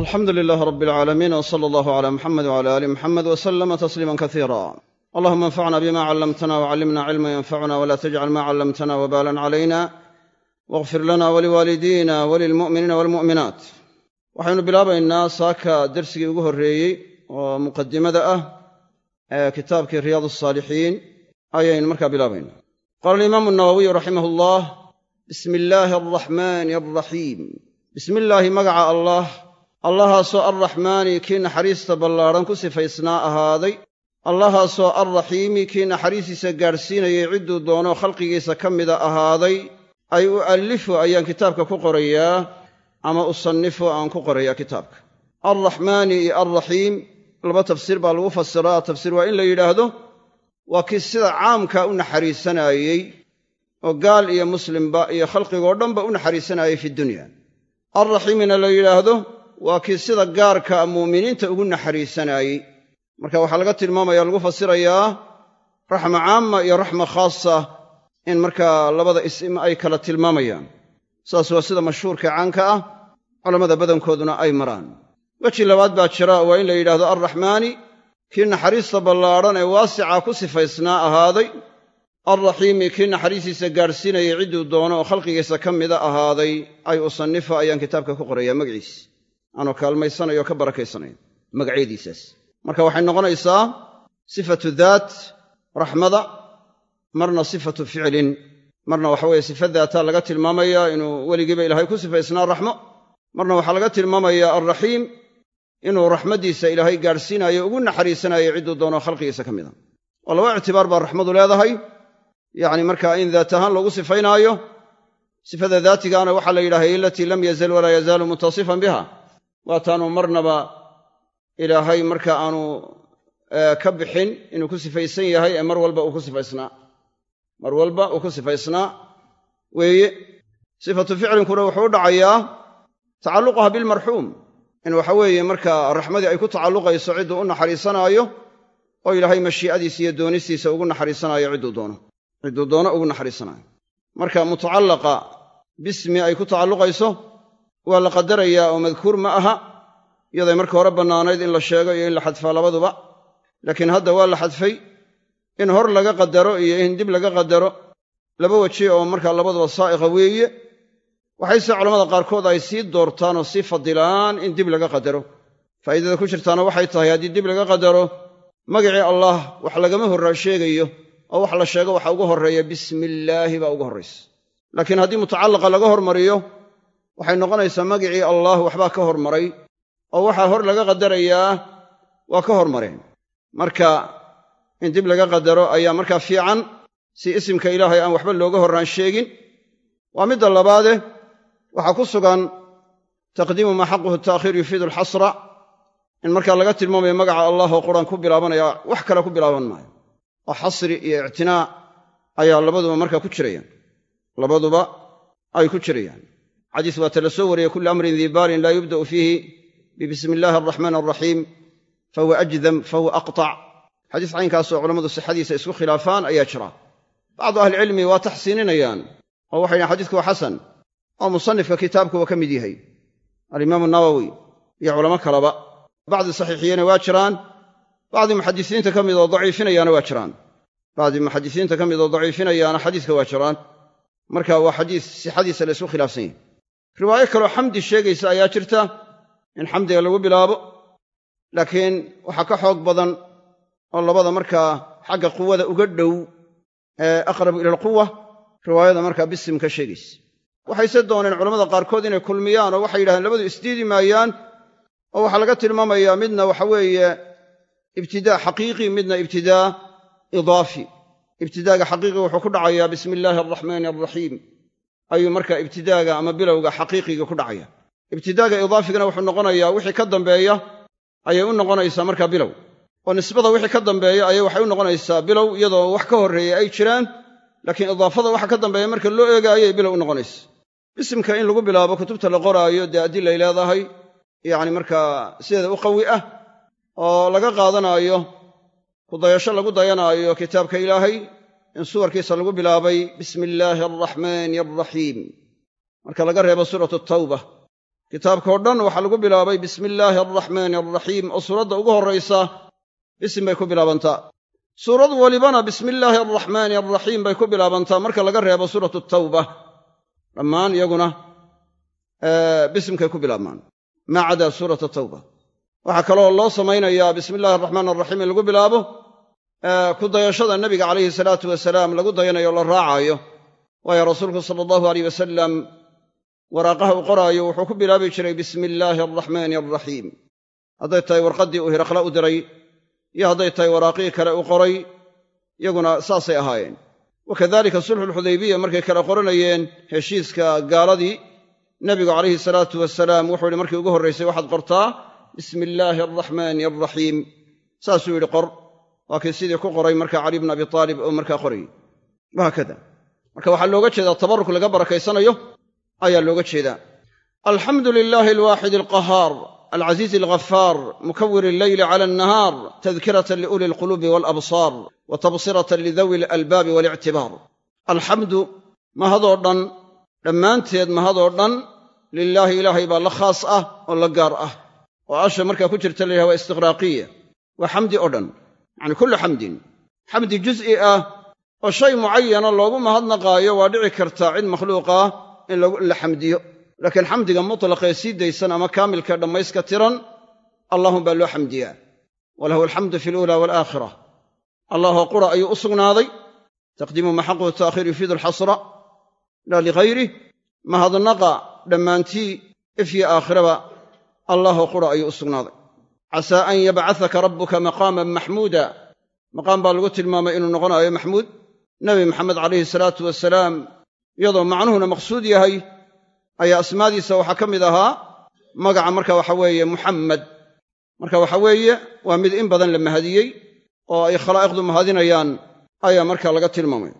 alxamdu lilaah rab alcaalamiin w sala allahu cala muxamed wcala aali muxamed wslama tasliima kasiira allahuma anfacna bima callamtana wcallimna cilma yanfacuna wla tajcal ma callamtana wbalan calayna wاغfir lana waliwaalidina walilmu'miniina walmu'minaat waxaynu bilaabaynaa saaka dersigii ugu horreeyey oo muqadimada ah ee kitaabkii riyaad asaalixiin ayaynu markaa bilaabaynaa. Qaala alimaamu nawowiyu raximah allah bismi illaahi alraxmaani alraxiim bismi illaahi allahaasoo alraxmaani kii naxariista ballaadhan ku sifaysnaa ahaaday. Allahaasoo alraxiimi kii naxariistiisa gaadhsiinayay cidduu doono khalqigiisa ka mida ahaaday. Ay u'allifu ayaan kitaabka ku qorayaa ama usannifu aan ku qorayaa kitaabka. Alraxmaani iyo alraxiim laba tafsiir baa lagu fasiraa tafsiir waa in la yidhaahdo waa kii sida caamkaa u naxariisanaayey oo gaal iyo muslimba iyo khalqigoo dhanba u naxariisanaayey fi dunya. Alraxiimina la yidhaahdo waa kii sida gaarka muuminiinta ugu naxariisanaayey marka waxaa laga tilmaamaya lagu fasirayaa raxma caama iyo raxma khaasa in markaa labada isim ay kala tilmaamayaan. Saas waa sida mashhuurka caanka ah culammada badankooduna ay maraan. Weji labaad baa jira waa in la yidhahdo alraxmaani kii naxariista ballaadhan ee waasica ku sifaysnaa ahaaday. Alraxiimi kii naxariistiisa gaadhsiinayay cidduu doono oo khalqigiisa ka mida ahaaday ay usannifa ayaan kitaabka ku qorayaa magaciis aanoo kaalmaysanayo ka barakaysanaya magacyadiisaas. Marka waxay noqonaysaa sifatu daat raxmada marna sifatu ficlin marna waxa weeye sifa daataa laga tilmaamayaa inuu weligiiba ilaahay ku sifaysnaa raxmo. Marna waxaa laga tilmaamayaa alraxiim inuu raxmaddiisa ilaahay gaadhsiinayo ugu naxariisanayo cidduu doono khalqigiisa ka mida oo laba ictibaar baa raxmadu leedahay. Yacni markaa in daat ahaan loogu sifaynaayo sifada daatigaana waxaa la yidhahay alatii lam yazal walaa yazaalu mutasifan biha waataanu marnaba ilaahay marka aanu ka bixin inuu ku sifaysan yahay ee mar walba uu ku sifaysnaa. Mar walba uu ku sifaysnaa weeye. Sifatu ficlinkuna wuxuu u dhacayaa tacalluquha bilmarxuum in waxa weeye markaa raxmadii ay ku tacalluqayso cidduu u naxariisanaayo oo ilaahay mashii'adiisa iyo doonistiisa ugu naxariisanaayo cidduu doono cidduu doono ugu naxariisanaayo. Marka mutacallaqa bismi ay ku tacalluqayso waa la qadarayaa oo madkuur ma aha. Iyaday marka hore bannaanayd in la sheego iyo in la xadfaa labaduba. Laakiin hadda waa la xadfay in hor laga qadaro iyo in dib laga qadaro. Laba weji oo markaa labaduba saa'iqa weeye. Waxayse culamada qaarkood ay sii doortaan oo sii fadilaan in dib laga qadaro. Faa'iidada ku jirtaana waxay tahay haddii dib laga qadaro magacii allah wax lagama horra sheegayo oo wax la sheego waxa ugu horreeya bismillaahi baa ugu horraysa. Laakiin haddii mutacallaqa laga hormariyo waxay noqonaysaa magicii allah waxbaa ka hormaray oo waxaa hor laga qadarayaa waa ka hormareen. Marka in dib laga qadaro ayaa markaa fiican si isimka ilaahay aan waxba looga horraan sheegin. Waa midda labaade waxaa ku sugan taqdiimu maa xaquhu ta'khiir yufiidu alxasra in markaa laga tilmaamayo magaca allah oo quraan ku bilaabanaya wax kale ku bilaaban maayo. Oo xasri iyo ictinaa ayaa labaduba markaa ku jirayaan. Labaduba ay ku jirayaan xadiis waata la soo wariyey kullu amrin dii baalin laa yubda'u fiihi bibismi illaahi alraxmaan alraxiim fahuwa ajdam fahuwa aqtac xadiis caynkaasoo culammadu sixadiisa isku khilaafaan ayaa jira. Bacdu ahlicilmi waa taxsiininayaan oo waxay dhahen xadiisku waa xasan oo musanifka kitaabku waa ka mid yahay. Alimaamu nawowi iyo culamo kaleba bacdi saxiixiyena waa jiraan bacdi muxadisiinta ka mid oo daciifinayaana waa jiraan. Bacdi muxadisiinta ka mid oo daciifinayaana xadiiska waa jiraan. Marka waa xadiis sixadiisa la khilaafsan yahay riwaayo kaloo xamdi sheegaysa ayaa jirta in xamdiga lagu bilaabo laakiin waxaa ka xoog badan oo labada markaa xagga quwada uga dhow ee aqrabu ila alquwa riwaayada markaa bisim ka sheegaysa. Waxayse dooneen culamada qaarkood inay kulmiyaan oo waxay yidhahdeen labadu isdiidi maayaan oo waxaa laga tilmaamayaa midna waxa weeye ibtidaa xaqiiqi midna ibtidaa idaafi. Ibtidaaga xaqiiqiga wuxuu ku dhacayaa bismi illaahi alraxmaani alraxiim ayuu markaa ibtidaaga ama bilowga xaqiiqiga ku dhacaya. Ibtidaaga idaafigana wuxuu noqonayaa wixii ka dambeeya ayay u noqonaysaa markaa bilow. Oo nisbada wixii ka dambeeya ayay waxay u noqonaysaa bilow iyadoo wax ka horreeya ay jiraan laakiin idaafada waxa ka dambeeya marka loo eegaayay bilow u noqonaysa bisimka in lagu bilaabo kutubta la qoraayo dee adilay leedahay yacni markaa sideeda u qawi ah oo laga qaadanaayo kudayasho lagu dayanaayo kitaabka ilaahay in suwarkiisa lagu bilaabay bismi illaahi alraxmaani alraxiim marka laga reebo suuratu tawba kitaabkao dhan waxaa lagu bilaabay bismi illaahi alraxmaani alraxiim oo suuradda ugu horraysa bisim bay ku bilaabantaa suurad walibana bismi illaahi alraxmaani alraxiim bay ku bilaabantaa marka laga reebo suuratu tawba. Dhammaan iyaguna bisimkay ku bilaabmaan. Maa cadaa suurata tawba. Waxaa kaloo loo samaynayaa bismi illahi araxmaan alraxiim in lagu bilaabo ku dayashada nebiga calayhi salaatu wasalaam lagu dayanayo la raacaayo waayo rasuulku sala allahu aleyh wasalam waraaqaha uu qoraayo wuxuu ku bilaabi jiray bismi illaahi alraxmaani alraxiim hadday tahay warqaddii uu hiraqla u diray iyo hadday tahay waraaqihii kale uu qoray iyaguna saasay ahaayeen. Wa kadalika sulxuulxudaybiya markay kala qoranayeen heshiiska gaaladii nebigu calayhi salaatu wasalaam wuxuu yihi markii ugu horraysay waxaad qortaa bismi illaahi alraxmaani alraxiim saasuu yidhi qor waa kii sidii ku qoray marka cali bn abi aalib oo markaa qorayey wahaakada marka waxaa looga jeedaa tabarruk laga barakaysanayo ayaa looga jeedaa. Alxamdu lilaahi alwaaxid alqahaar alcasiizi alghafaar mukawir alleyli cala annahaar tadkiratan liuli alquluubi walabsaar wa tabsiratan lidawi alalbaabi walictibaar alxamdu mahadoo dhan dhammaanteed mahadoo dhan lilaahi ilaahay baa la khaas ah oo la gaar ah. Oo asha markaa ku jirta layahay waa istiqraaqiya. Waa xamdi oo dhan yacni kullu xamdin. Xamdi juz'i ah oo shay mucayana loogu mahadnaqaayo waa dhici kartaa cid makhluuqah in la xamdiyo. Laakiin xamdiga mutlaqee sii daysan ama kaamilka dhammayska tiran allahum baa loo xamdiyaa. Walahu alxamdu fi aluula waalaakhira allahoo qura ayuu u sugnaaday. Taqdiimu maxaquhu ta'khiir yufiidu alxasra. Laa lihayrih mahadnaqa dhammaantii ifyi aakhiraba allahoo qura ayuu u sugnaaday casaa an yabcasaka rabbuka maqaaman maxmuuda maqaam baa lagu tilmaamay inuu noqonaayo maxmuud nebi maxamed calayhi salaatu wasalaam iyadoo macnuhuna maqsuud yahay ayaa asmaadiisa waxaa ka mid ahaa magaca marka waxa weeye muxammed marka waxa weeye waa mid in badan la mahadiyey oo ay khalaa'iqdu mahadinayaan ayaa marka laga tilmaamay.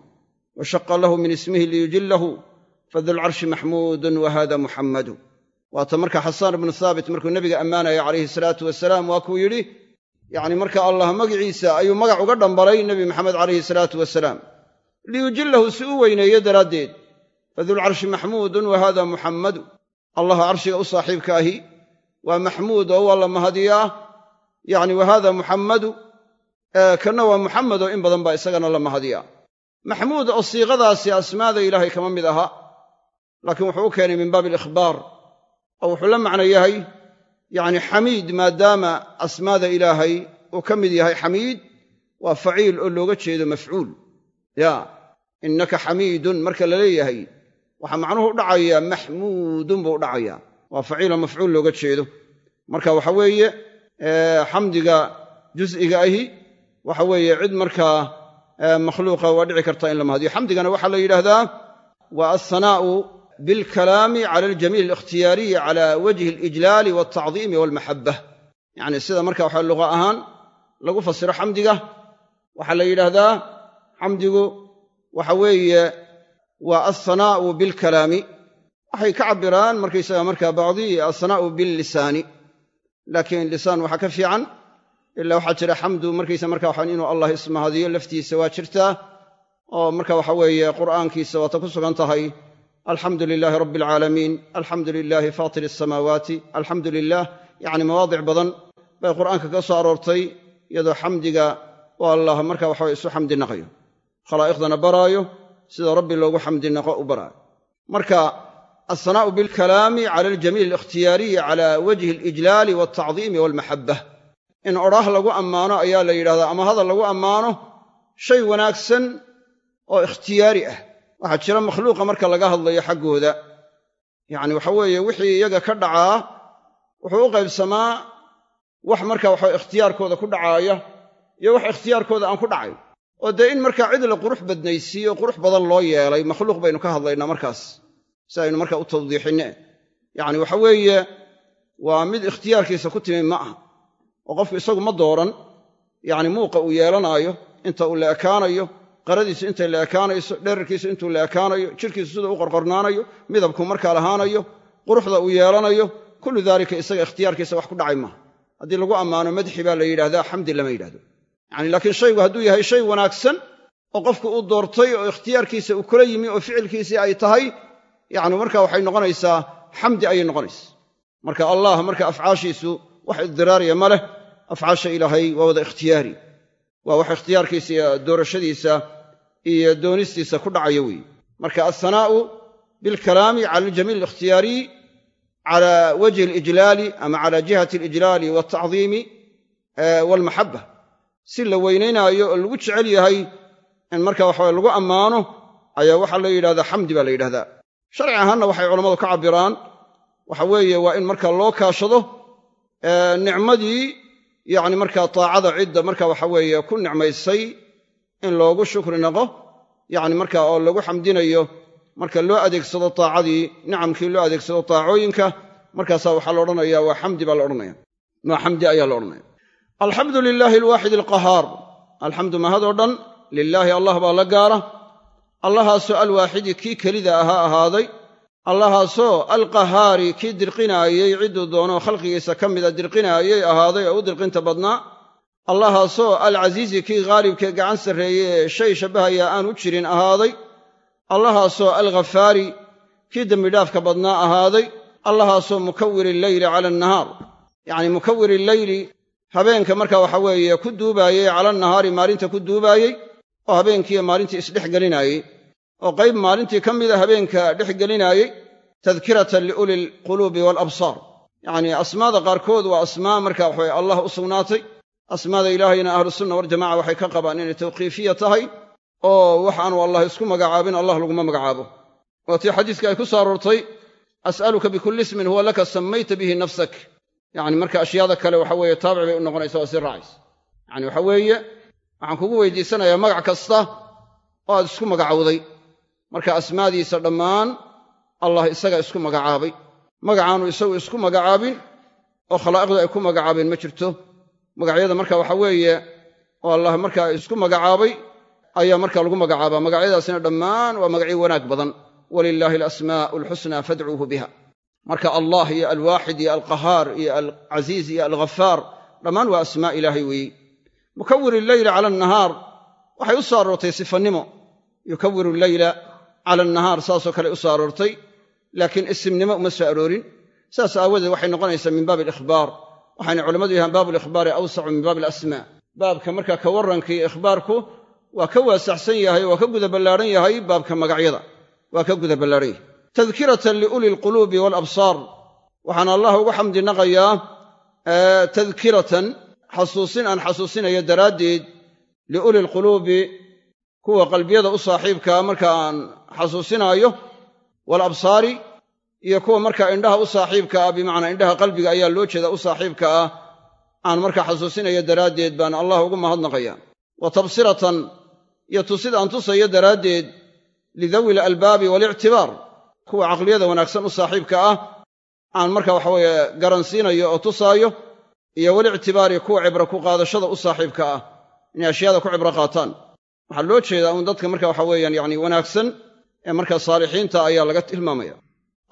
Wa shaqa lahu min ismihi liyujillahu fadulcarshi maxmuudun wa hada muxammadu waata marka xasaan ibnu haabit markuu nebiga ammaanaya calayhi salaatu wasalaam waa kuu yidhi yacni marka allah magiciisa ayuu magac uga dhambalay nebi maxamed calayhi salaatu wasalaam liyujillahu si u weyneeyo daraaddeed. Fadulcarshi maxmuudun wa hada muxammadu allaha carshiga u saaxiibka ahi. Waa maxmuud oo waa la mahadiyaa. Yacni wa hada muxammadu kanna waa muxamed oo in badan baa isagana la mahadiyaa. Maxmuud oo siiqadaasi asmaada ilaahay kama mid aha. Laakiin wuxuu u keenay min baabi alikhbaar oo wuxuu la macno yahay yacni xamiid maadaama asmaada ilaahay uu ka mid yahay xamiid waa faciil oo looga jeedo mafcuul. Ya innaka xamiidun marka la leeyahay waxaa macnuhu u dhacayaa maxmuudun buu u dhacayaa waa faciiloo mafcuul looga jeedo. Marka waxa weeye xamdiga jus'iga ahi waxa weeye cid markaa makhluuqa waa dhici karta in la xamdigana waxaa la yidhaahdaa waa bilkalaami cala aljamiil alikhtiyaariyi cala wajhi alijlaali waltacdiimi walmaxabba yacni sida marka waxa luqa ahaan lagu fasiro xamdiga waxaa la yidhaahdaa xamdigu waxa weeye waa alsanaa'u bilkalaami waxay ka cabbiraan markaysaga markaa bacdii alsanaa'u billisaani laakiin lisaan waxaa ka fiican ilaa waxaa jira xamdu markaysa marka waxaan inuu allah ismahadiyo laftiisa waa jirtaa oo marka waxa weeye qur'aankiisa waata ku sugan tahay alxamdu lilaahi rabbi alcaalamiin alxamdu lilaahi faatir asamaawaati alxamdu lilah yacni mawaadic badan bay qur'aanka ka soo aroortay iyadoo xamdiga oo allah marka waxaweye isu xamdi naqayo. Khalaa'iqdana baraayo sida rabbi loogu xamdi naqo u baraayo. Marka alsanaa'u bilkalaami cala aljamiil alikhtiyaariyi cala wajhi alijlaali waltacdiimi walmaxabba in odhaah lagu ammaano ayaa la yidhahdaa ama hadal lagu ammaano shay wanaagsan oo ikhtiyaari ah waxaa jira makhluuqa marka laga hadlayo xaggooda. Yacni waxa weeye wixii iyaga ka dhacaa wuxuu u qaybsamaa wax marka waxa ikhtiyaarkooda ku dhacaaya iyo wax ikhtiyaarkooda aan ku dhacayn oo dee in markaa cid la qurux badnaysiiyo qurux badan loo yeelay makhluuq baynu ka hadlaynaa markaas si aynu markaa u tawdiixinne. Yacni waxa weeye waa mid ikhtiyaarkiisa ku timi ma aha. Oo qofku isagu ma dooran yacni muuqa uu yeelanaayo inta uu la ekaanayo qaradiisu intay la ekaanayso dherarkiisu intuu la ekaanayo jidhkiisu siduu u qorqornaanayo midabku markaa lahaanayo quruxda uu yeelanayo kullu daalika isaga ikhtiyaarkiisa wax ku dhacay maaha haddii lagu ammaano madxi baa la yidhahdaa xamdi lama yidhahdo yacni laakiin shaygu hadduu yahay shay wanaagsan oo qofku uu doortay oo ikhtiyaarkiisa uu kula yimi oo ficilkiisii ay tahay yacni marka waxay noqonaysaa xamdi ayay noqonaysa. Marka allah marka afcaashiisu wax idiraariya ma leh. Afcaasha ilaahay waa wada ikhtiyaari. Waa wax ikhtiyaarkiisa iyo doorashadiisa iyo doonistiisa ku dhacaya weeye marka alsanaa'u bilkalaami cala aljamiil alikhtiyaariy cala wajhi alijlaali ama cala jihati alijlaali waltacdiimi waalmaxaba si la weynaynaayo oo lagu jecel yahay in marka waxawe lagu ammaano ayaa waxaa la yidhahdaa xamdi baa la yidhahdaa. Sharci ahaanna waxay culammadu ka cabbiraan waxa weeye waa in marka loo kaashado nicmadii yacni markaa taacada cidda marka waxa weeye ku nicmaysay in loogu shukri naqo yacni marka oo lagu xamdinayo marka loo adeegsado taacadii nicamkii loo adeegsado taacooyinka markaasaa waxaa la odhanaya waa xamdi baa la odhanaya. Waa xamdi ayaa la odhanaya. Alxamdu lilaahi alwaaxid alqahaar. Alxamdu mahadoo dhan lilaahi allah baa la gaara. Allahaasoo alwaaxidi kii kelida ahaa ahaaday. Allahaasoo alqahaari kii dirqinaayey cidduu doono khalqigiisa ka mida dirqinaayey ahaaday oo u dirqinta badnaa allahaasoo alcasiizi kii khaalibkee gacan sarreeyey ee shay shabbahaya aanu jirin ahaaday allahaasoo alghafaari kii dembidhaafka badnaa ahaaday allahaasoo mukawiri alleyli cala annahaar. Yacni mukawiri alleyli habeenka marka waxa weeye ku duubaayey cala annahaari maalinta ku duubaayey oo habeenkiiyo maalintii isdhex gelinaayey oo qayb maalintii ka mida habeenka dhex gelinaayey tadkiratan liuli lquluubi waalabsaar yacnii asmaada qaarkood waa asmaa marka waxaweye allah u sugnaatay asmaada ilaahayna ahlusunna waljamaca waxay ka qabaan inay tawqiifiya tahay oo waxaanu allah isku magacaabin allah laguma magacaabo. Waa tii ay ku soo aroortay as'aluka bikulli ismin huwa laka sammayta bihi nafsak. Yacni marka ashyaada kale waxa weeye taabic bay u noqonaysa waa sii raacaysa. Yacni waxa weeye waxaan kugu weydiisanayaa magac kasta oo aad isku magacowday. Marka asmaadiisa dhammaan allah isaga isku magacaabay. Magacaanu isagu isku magacaabin oo khalaa'iqdu ay ku magacaabeen ma jirto magacyada marka waxa weeye oo allah markaa isku magacaabay ayaa marka lagu magacaabaa. Magacyadaasina dhammaan waa magacyo wanaag badan. Walilaahi alasmaa'u alxusnaa fadcuuhu biha. Marka allah iyo alwaaxid iyo alqahaar iyo alcasiiz iyo alghafaar dhammaan waa asmaa ilaahay weeye mukawir alleyla cala annahaar. Waxay u soo aroortay sifannimo. Yukawiru alleyla cala annahaar saasoo kale u soo aroortay. Laakiin isimnimo uma soo aroorin. Saas aawadeed waxay noqonaysaa min baabi alikhbaar waxayna culammadu yahaan baabu alikhbaari awsacu min baabi alasmaa baabka markaa ka warrankii ikhbaarku waa ka waasaxsan yahay waa ka guda ballaadhan yahay baabka magacyada. Waa ka guda ballaadhan yahay tadkiratan liuli alquluubi waalabsaar waxaan allah ugu xamdi naqayaa tadkiratan xasuusin aan xasuusinayo daraaddeed liuli alquluubi kuwa qalbiyada u saaxiibkaa marka aan xasuusinaayo waalabsaari iyo kuwa markaa indhaha u saaxiibka ah bimacnaa indhaha qalbiga ayaa loo jeeda u saaxiibka ah aan markaa xasuusinayo daraaddeed baan allah ugu mahadnaqaya wa tabsiratan iyo tusid aan tusayo daraaddeed lidawi alalbaabi waalictibaar kuwa caqliyada wanaagsan u saaxiibka ah aan marka waxaweeye garansiinayo oo tusaayo iyo walictibaari kuwa cibro ku qaadashada u saaxiibka ah inay ashyaada ku cibro qaataan. Waxaa loo jeedaa uun dadka marka waxa weeyaan yacni wanaagsan ee markaa saalixiinta ayaa laga tilmaamaya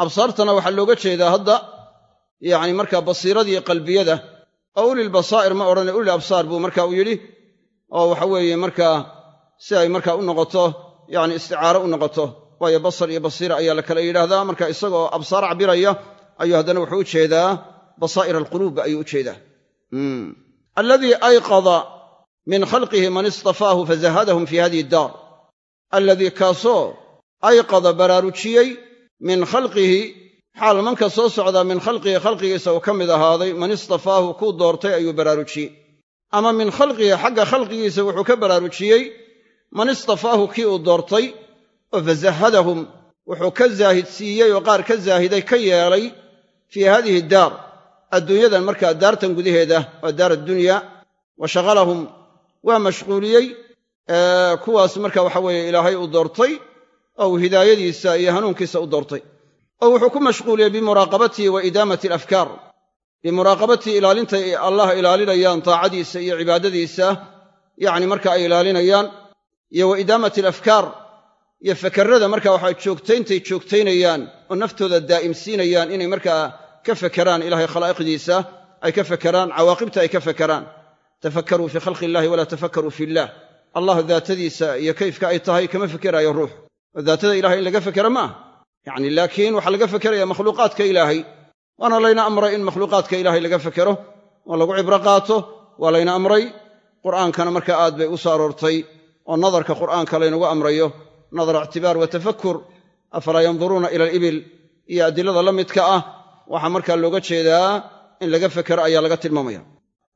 absaartana waxaa looga jeedaa hadda yacni markaa basiiradii qalbiyada oo ulil ma odhane ulil absaar buu marka uu yidhi oo waxa weeye markaa si ay markaa u noqoto yacni isticaaro u noqoto waayo basar iyo basiira ayaa la kala yidhaahdaa marka isagoo absaar cabiraya ayuu haddana wuxuu u jeedaa basaa'ir alquluub ayuu u jeedaa. Aladii ayqada min khalqihi man istafaahu fazahadahum fi hadihi daar. Alladii kaasoo ayqada baraarujiyey min khalqihi xaal manka soo socdaa min khalqihi khalqigiisa uu ka mid ahaaday man istafaahu kuu doortay ayuu baraarujiyey ama min khalqihi xagga khalqigiisa wuxuu ka baraarujiyey man istafaahu kii uu doortay oo fazahadahum wuxuu ka zaahidsiiyey oo qaar ka zaahiday ka yeelay fii haadihi daar adduunyadan markaa daartan gudaheeda waa daar addunya wa shaqalahum waa mashquuliyey kuwaas marka waxa weeye ilaahay uu doortay oo uu hidaayadiisa iyo hanuunkiisa u doortay. Oo wuxuu ku mashquuliyey bimuraaqabatihi wa idaamati alafkaar. Bimuraaqabatihi ilaalintay allah ilaalinayaan taacadiisa iyo cibaadadiisa yacni marka ay ilaalinayaan iyo wa idaamati alafkaar iyo fakarrada marka waxaa joogtayntay joogtaynayaan oo naftooda daa'imsiinayaan inay markaa ka fekeraan ilahay khalaa'iqdiisa ay ka fekeraan cawaaqibta ay ka fekeraan tafakkaruu fii khalqi illahi walaa tafakkaruu fi illaah allah daatadiisa iyo kayfka ay tahay kama fekeraayo ruux oo daatada ilahay in laga fekera ma? Aha yacni laakiin waxaa laga fekeraya makhluuqaadka ilaahay. Waana layna amray in makhluuqaadka ilaahay laga fekero oo lagu cibro qaato waa layna amray. Qur'aankana marka aad bay u soo aroortay. Oo nadarka qur'aanka laynagu amrayo. Nadar ictibaar wa tafakur afalaa yanduruuna ila alibil. Iyo adilada la midka ah waxaa markaa looga jeedaa in laga fekero ayaa laga tilmaamaya.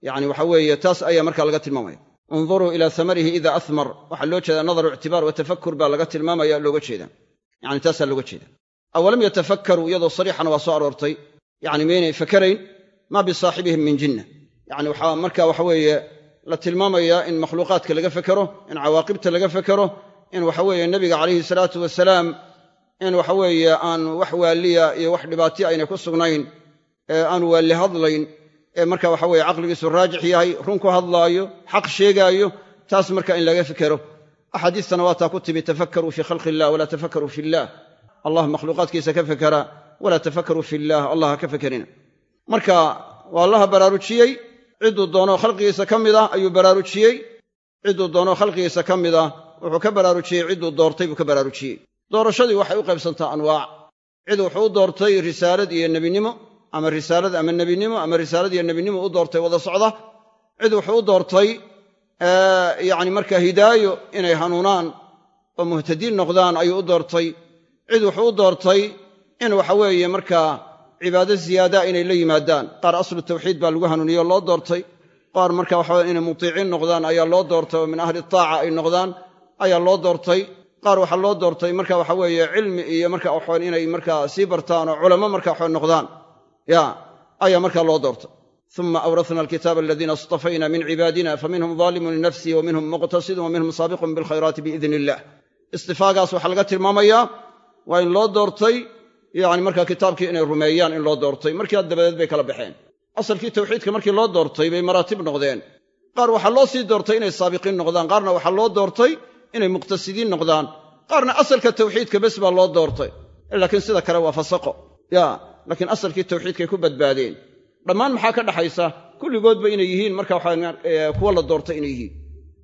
Yacni waxa weeye taas ayaa markaa laga tilmaamaya unduruu ilaa samarihi ida ahmar waxaa loo jeedaa nadaru ictibaar wa tafakur baa laga tilmaamaya looga jeeda. Yani taasaa looga jeeda. Awalam yatafakkaruu iyadoo sariixana waa soo aroortay. Yani maynay fakerayn maa bisaaxibihim min jinna. Yani waxaa marka waxa weeye la tilmaamayaa in makhluuqaadka laga fekero in cawaaqibta laga fekero in waxa weeye nebiga calayhi salaatu wasalaam in waxa weeye aan wax waaliya iyo wax dhibaatiya aynay ku sugnayn ee aanu waalli hadlayn ee marka waxa weye caqligiisu raajix yahay run ku hadlaayo xaq sheegaayo taas marka in laga fekero axaadiistana waa taa ku timi tafakkaruu fii khalqi illah walaa tafakkaruu fi illaah allah makhluuqaadkiisa ka fekera walaa tafakkaruu fi illaah allah ha ka fekerina marka waa allaha baraarujiyey cidduu doonoo khalqigiisa ka mid ah ayuu baraarujiyey. Cidduu doonoo khalqigiisa ka mid ah wuxuu ka baraarujiyey cidduu doortay buu ka baraarujiyey. Doorashadii waxay u qaybsantaa anwaac. Cid wuxuu u doortay risaalad iyo nebinimo ama risaalad ama nebinimo ama risaalad iyo nebinimo u doortay wada socda cid wuxuu u doortay yacni markaa hidaayo inay hanuunaan oo muhtadiin noqdaan ayuu u doortay. Cid wuxuu u doortay in waxa weeye markaa cibaado ziyaada inay la yimaadaan. Qaar aslu tawxiid baa lagu hanuuniyo loo doortay. Qaar marka waxawe inay mutiiciin noqdaan ayaa loo doortay oo min ahli taaca ay noqdaan ayaa loo doortay. Qaar waxaa loo doortay marka waxa weeye cilmi iyo marka waxawe inay markaa sii bartaan oo culamo marka waxawe noqdaan ya ayaa markaa loo doortay uma awrasna alkitaaba aladiina istafayna min cibaadina faminhum zaalimun linafsihi wa minhum muqtasidun wa minhum saabiqun bilkhayraati biidni illah istifaagaas waxaa laga tilmaamayaa waa in loo doortay yacni markaa kitaabkii inay rumeeyaan in loo doortay. Markiia dabadeed bay kala baxeen. Asalkii tawxiidka markii loo doortay bay maraatib noqdeen. Qaar waxaa loo sii doortay inay saabiqiin noqdaan qaarna waxaa loo doortay inay muqtasidiin noqdaan. Qaarna asalka tawxiidka bes baa loo doortay. Laakiin sida kale waa fasaqo. Ya laakiin asalkii tawxiidkay ku badbaadeen. Dhammaan maxaa ka dhaxaysa? Kulligoodba inay yihiin marka kuwa la doortay inay yihiin.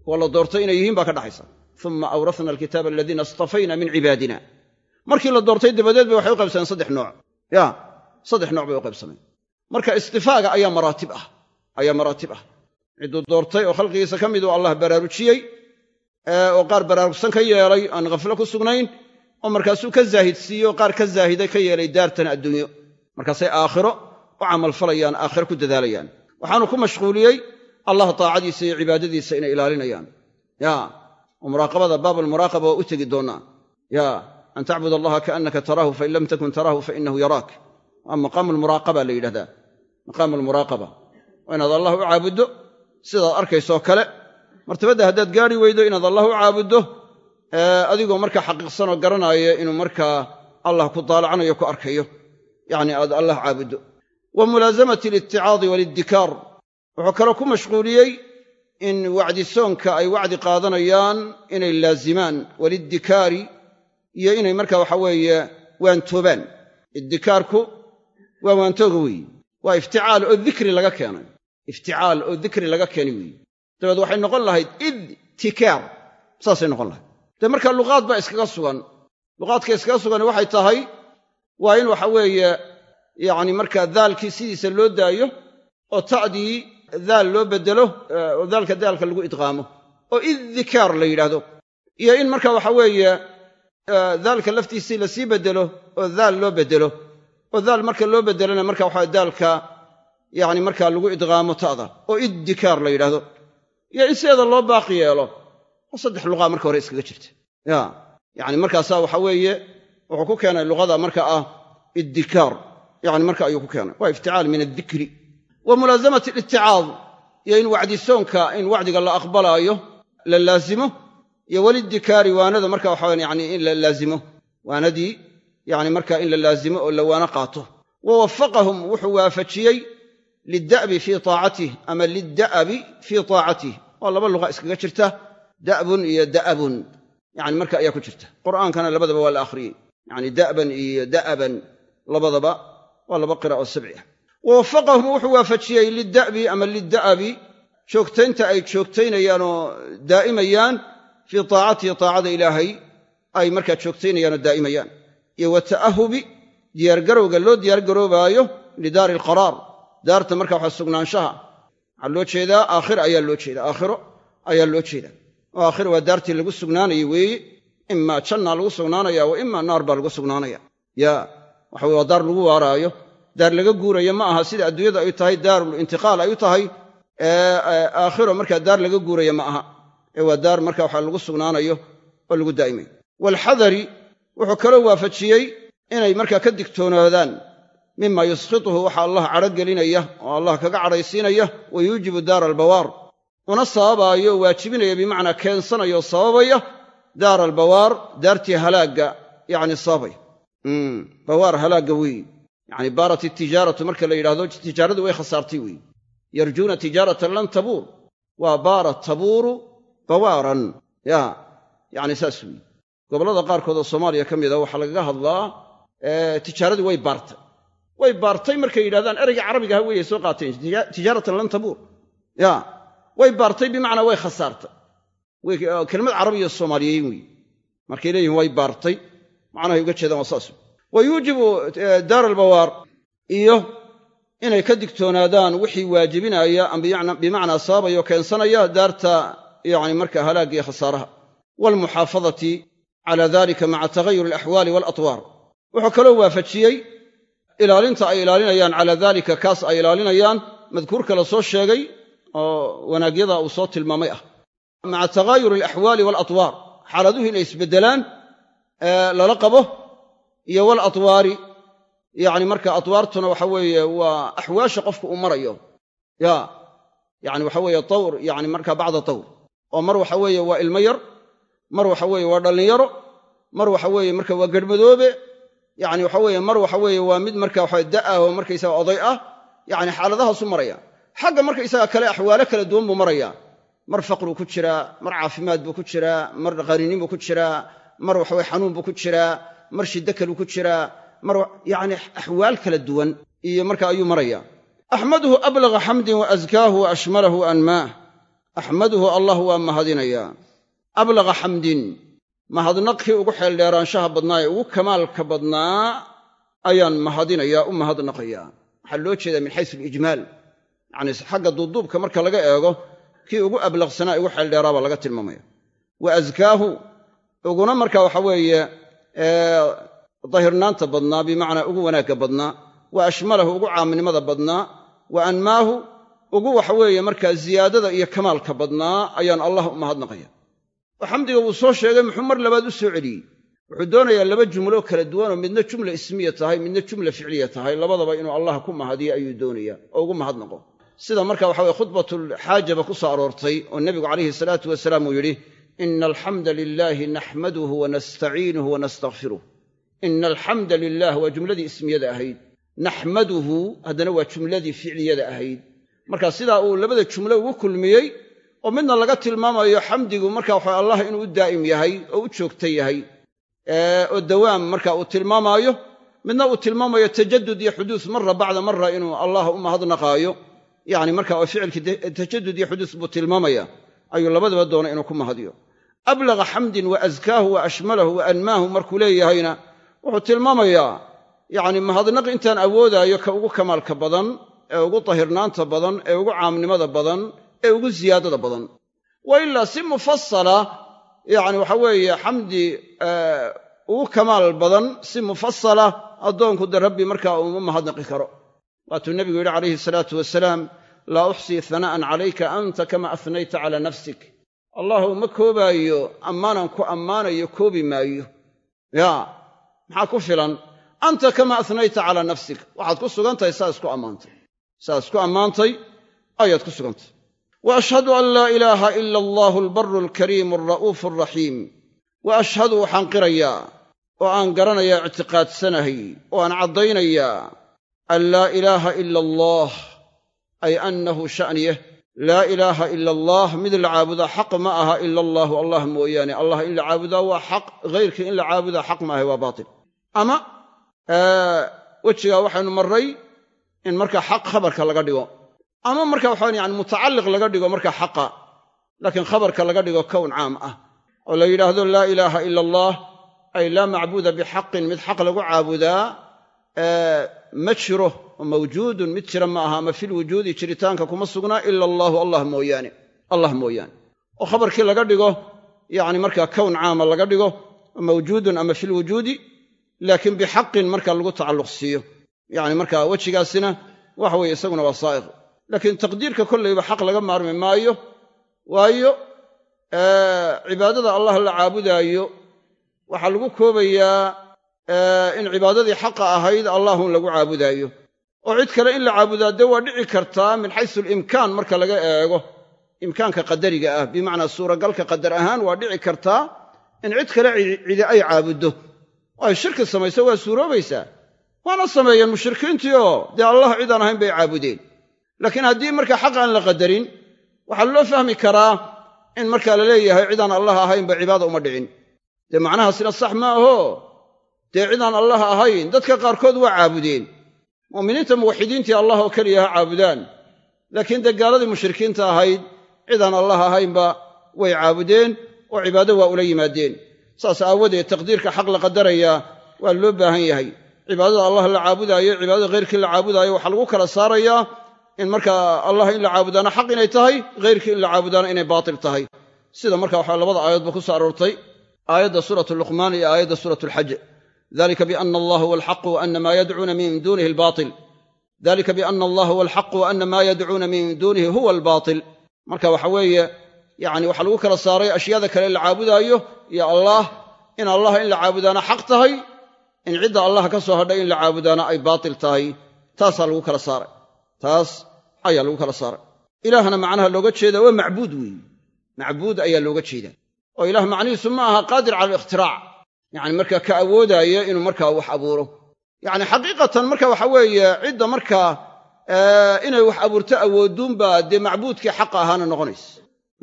Kuwa la doortay inay yihiin baa ka dhaxaysa. Uma awrasna alkitaaba aladiina istafayna min cibaadina. Markii la doortay dabadeed waxay u qaybsameen saddex nooc. Ya saddex nooc bay u qaybsameen. Marka istifaaga ayaa maraatib ah. Ayaa maraatib ah. Cidduu doortay oo khalqigiisa ka mid uu allah baraarujiyey oo qaar baraarugsan ka yeelay aan khaflo ku sugnayn oo markaasuu ka zaahidsiiye oo qaar ka zaahiday ka yeelay daartan adduunyo markaasay aakhiro u camalfalayaan aakhiro ku dadaalayaan. Waxaanu ku mashquuliyey allah taacadiisa iyo cibaadadiisa inay ilaalinayaan. Ya oo muraaqabada baabulmuraaqaba waa u tegi doonnaa ya an tacbud allaha kaannaka taraahu fain lam takun taraahu fainahu yaraak. Waa maqaamu lmuraaqaba la yidhahdaa. Maqaamu lmuraaqaba waa inaad allah u caabuddo sidaad arkaysoo kale. Martabadda haddaad gaari weydo inaad allah u caabuddo adigoo markaa xaqiiqsanoo garanaayo inuu markaa allah ku daalacanayo ku arkayo yacni aad allah caabuddo wa mulaasamati alitticaadi waliddikaar. Wuxuu kaloo ku mashquuliyey in wacdisoonka ay wacdi qaadanayaan inay laazimaan waliddikaari iyo inay marka waxa weeye waantoobaan. Iddikaarku waa waantooga weeye waa ifticaal oo dikri laga keenay. Ifticaal oo dikri laga keenay weeye dabeed waxay noqon lahayd idtikaar saasay noqon lahayd. Dee marka luqaad baa iskaga sugan. Luqaadka iskaga sugan waxay tahay waa in waxa weeye yacni markaa daalkii sidiisa loo daayo oo ta'dii daal loo beddelo oo daalka daalka lagu idqaamo oo iddikaar la yidhaahdo. Iyo in marka waxa weeye daalka laftiisii la sii beddelo oo daal loo beddelo. Oo daal marka loo beddelona marka waxaa daalka yacni markaa lagu idqaamo ta'da oo iddikaar la yidhaahdo. Iyo in sideeda loo baaqi yeelo oo saddex luqaa marka hore iskaga jirta. Ya yacni markaasaa waxa weeye wuxuu ku keenay luqada marka ah iddikaar. Yani marka ayuu ku keenay. Waa ifticaal min addikri. Wa mulaasamati alitticaad iyo in wacdisoonka in wacdiga la aqbalaayo la laazimo iyo weliddikaari waanada marka waxaa yani in la laazimo waanadii yani marka in la laazimo oo la waano qaato. Wa waffaqahum wuxuu waafajiyey lidda'bi fii taacatih ama lidda'abi fii taacatih waa laba luqa iskaga jirta da'bun iyo da'abun. Yani marka ayaa ku jirta. Qur'aankana labadaba waa la akhriyey yani da'ban iyo da'aban labadaba waa laba qira oo sabci ah. Wa waffaqahum wuxuu waafajiyey lidda'bi ama lidda'abi joogtaynta ay joogtaynayaan oo daa'imayaan fii taacatihi taacada ilaahay ay markaa joogtaynayaan oo daa'imayaan. Iyo wa ta'ahubi diyaargarowga loo diyaargaroobaayo lidaari alqaraar daarta marka waxa sugnaanshaha. Waxaa loo jeedaa aakhira ayaa loo jeeda aakhiro ayaa loo jeeda oo aakhira waa daartii lagu sugnaanaya weeye imaa janna lagu sugnaanaya wa imaa naar baa lagu sugnaanaya. Ya waxa waa daar lagu waaraayo. Daar laga guuraya ma aha sida adduunyada ay tahay daarul intiqaal ay u tahay aakhiro markaa daar laga guuraya ma aha. Ee waa daar marka waxa lagu sugnaanayo oo lagu daa'imayo waalxadari wuxuu kaloo waafajiyey inay markaa ka digtoonaadaan mima yuskhituhu waxa allah cadho gelinaya oo allah kaga cadhaysiinaya wa yuujibu daara albawaar una sababaayo waajibinaya bimacnaa keensanayo sababaya daara albawaar daartii halaagga yacni sababaya bawaar halaagga weeyi yacni baarat itijaaratu marka la yidhahdo tijaaradu way khasaartay weeyi yarjuuna tijaaratan lan tabuur waa baara tabuuru bawaaran ya yacni saas weeyi gobollada qaarkood oo soomaaliya ka mida waxaa lagaga hadlaa tijaaradii way baartay way baartay markay yidhahdaan ereyga carabiga ha weeye soo qaateen tijaaratan lan tabuur ya way baartay bimacnaa way khasaartay kelimad carabiya soomaaliyeyn weeye markay leeyihiin way baartay. Macnahay uga jeedaan waa saas. Wa yuujibu daar albawaar iyo inay ka digtoonaadaan wixii waajibinaya ama bimacnaa sababaya oo keensanaya daarta yani marka halaagga iyo khasaaraha. Waalmuxaafadati cala dalika maca tagayur alaxwaali waalatwaar wuxuu kaloo waafajiyey ilaalinta ay ilaalinayaan calaa daalika kaas ay ilaalinayaan. Madkuurka la soo sheegay oo wanaagyada uu soo tilmaamay ah maca tagaayuri alaxwaali waalatwaar xaaladuhu inay isbeddelaan lala qabo iyo waalatwaari yacni marka atwaartuna waxa weeye waa axwaasha qofku uu marayo ya yani waxa weeye tawr yani marka bacda tawr oo mar waxa weeye waa ilmo yar mar waxa weeye waa dhallinyaro mar waxa weeye marka waa garhmadoobe yani waxa weeye mar waxa weeye waa mid marka waxa da'ah oo markaysaga oday ah yani xaaladahaasu maraya xagga markaysaga kale axwaalo kala duwan buu maraya mar faqruu ku jiraa mar caafimaad buu ku jiraa mar qaniinin buu ku jiraa mar waxaweye xanuun buu ku jiraa mar shiddo kaluu ku jiraa mar yani axwaal kala duwan iyo marka ayuu maraya. Axmaduhu ablaga xamdin wa askaahu wa ashmalahu anmaah axmaduhu allah waa mahadinaya. Ablaga xamdin mahadnaqkii ugu xeeldheeraanshaha badnaa ee ugu kamaalka badnaa ayaan mahadinayaa u mahadnaqayaa waxaa loo jeedaa min xaysu alijmaal? Yacni xagga duuduubka marka laga eego kii ugu ablaqsanaa ugu xeeldheeraa baa laga tilmaamaya. Wa askaahu uguna marka waxa weeye dahirnaanta badnaa bimacnaa ugu wanaagga badnaa wa ashmalahu ugu caamnimada badnaa wa anmaahu ugu waxaweeye markaa ziyaadada iyo kamaalka badnaa ayaan allah u mahadnaqaya. Oo xamdiga wuu soo sheegay muxuu mar labaad u soo celiyey. Wuxuu doonayaa laba jumlo kala duwanoo midna jumla ismiya tahay midna jumla ficliya tahay labadaba inuu allah ku mahadiyo ayuu doonayaa oo ugu mahadnaqo sida marka waxa weye khudbatulxaajaba ku soo aroortay oo nebigu calayhi salaatu wasalaam uu yidhi ina alxamda lilaahi naxmaduhu wanastaciinuhu wanastakfiruh ina alxamda lilah waa jumladii ismiyada ahayd. Naxmaduhu haddana waa jumladii ficliyada ahayd. Marka sidaa uu labada jumlo ugu kulmiyey oo midna laga tilmaamayo xamdigu marka waxa allah inuu u daa'im yahay oo u joogta yahay oo dawaam marka uu tilmaamaayo midna uu tilmaamayo tajadud iyo xuduus mara bacda mara inuu allah u mahadnaqaayo yani marka oo ficilkii tajadud iyo xuduus buu tilmaamaya. Ayuu labadaba doona inuu ku mahadiyo. Ablaga xamdin wa askaahu wa ashmalahu wa anmaahu markuu leeyahayna wuxuu tilmaamayaa yacni mahadnaq intaan awoodaayo ka ugu kamaalka badan ee ugu dahirnaanta badan ee ugu caamnimada badan ee ugu ziyaadada badan. Wa ilaa si mufasala yacni waxa weeye xamdi ugu kamaal badan si mufasala addoonku de rabbi markaa uma mahadnaqi karo waatuu nebigu yidhi calayhi salaatu wasalaam laa uxsii hanaa'an calayka anta kama afnayta calaa nafsik. Allahu ma koobaayo ammaanan ku ammaanayo koobi maayo. Yaa maxaa ku filan? Anta kama afnayta calaa nafsik. Waxaad ku sugan tahay saa isku ammaantay. Saa isku ammaantay ayaad ku sugantay. Wa ashhadu an laa ilaaha ila allahu albaru alkariimu alra'uufu alraxiim. Wa ashhadu waxaan qirayaa oo aan garanayaa ictiqaadsanahay oo aan caddaynayaa an laa ilaaha ila allah ay annahu sha'niyeh laa ilaaha ila allah mid la caabudaa xaq ma aha ila allaahu allah mooyaane allah in la caabudaa waa xaq ghayrkii in la caabudaa xaq ma ahay waa baatil ama wejigaa waxaynu marray in marka xaq khabarka laga dhigo ama marka waxaan yani mutacalliq laga dhigo marka xaqa laakiin khabarka laga dhigo kown caam ah oo la yidhaahdo laa ilaaha ila allah ay laa macbuuda bixaqin mid xaq lagu caabudaa ma jiro mawjuudun mid jira ma aha ama filwujuudi jiritaanka kuma sugnaa ila allaahu allah mooyaane allah mooyaane. Oo khabarkii laga dhigo yacni markaa kown caama laga dhigo mawjuudun ama filwujuudi laakiin bixaqin marka lagu tacalluq siiyo. Yacni markaa wejigaasina waxa weeye isaguna waa saa'iq. Laakiin taqdiirka kollayba xaq laga maarmi maayo waayo cibaadada allah la caabudaayo waxaa lagu koobayaa in cibaadadii xaqa ahayd allahun lagu caabudaayo. Oo cid kale in la caabudaa dee waa dhici kartaa min xaysu alimkaan marka laga eego. Imkaanka qadariga ah bimacnaa suuragalka qadar ahaan waa dhici kartaa in cid kale cidi ay caabuddo oo ay shirki samayso waa suuroobaysaa. Waana sameeyeen mushrikiintii oo dee allah cidaan ahayn bay caabudeen. Laakiin haddii marka xaq aan la qadarin waxaa loo fahmi karaa in markaa la leeyahay cidaan allah ahaynba cibaada uma dhicin. Dee macnahaasina sax ma aho dee cidaan allah ahayn dadka qaarkood waa caabudeen. Mu'miniinta muwaxidiintii allah oo keliya ha caabudaan. Laakiin dee gaaladii mushrikiinta ahayd cidaan allah ahaynba way caabudeen oo cibaado waa ula yimaadeen. Saas aawadeed taqdiirka xaq la qadarayaa waa loo baahan yahay. Cibaadada allah la caabudaayo cibaadada khayrkii la caabudaayo waxaa lagu kala saarayaa in markaa allah in la caabudaana xaq inay tahay khayrkii in la caabudaana inay baatil tahay. Sida marka waxaa labada aayadoodba ku soo aroortay. Aayadda suuratu luqmaan iyo aayadda suuratu alxaj dalika biana allah huwa alxaqu wa ana maa yadcuuna min duunihi albaatil dalika biana allah huwa alxaqu wa ana maa yadcuuna min duunihi huwa albaatil marka waxa weeye yacni waxaa lagu kala saaray ashyaada kale la caabudaayo iyo allah in allah in la caabudaana xaq tahay in cidda allah ka soo hadhay in la caabudaana ay baatil tahay taasaa lagu kala saaray taas ayaa lagu kala saaray ilaahna macnaha looga jeeda waa macbuud weeye macbuud ayaa looga jeedaa oo ilaah macnihiisu ma aha qaadir cala alikhtiraac yacni markaa ka awoodaaya inuu markaa wax abuuro. Yacni xaqiiqatan marka waxa weeye cidda markaa inay wax abuurto awoodduunbaa dee macbuudkii xaqa ahaana noqonaysa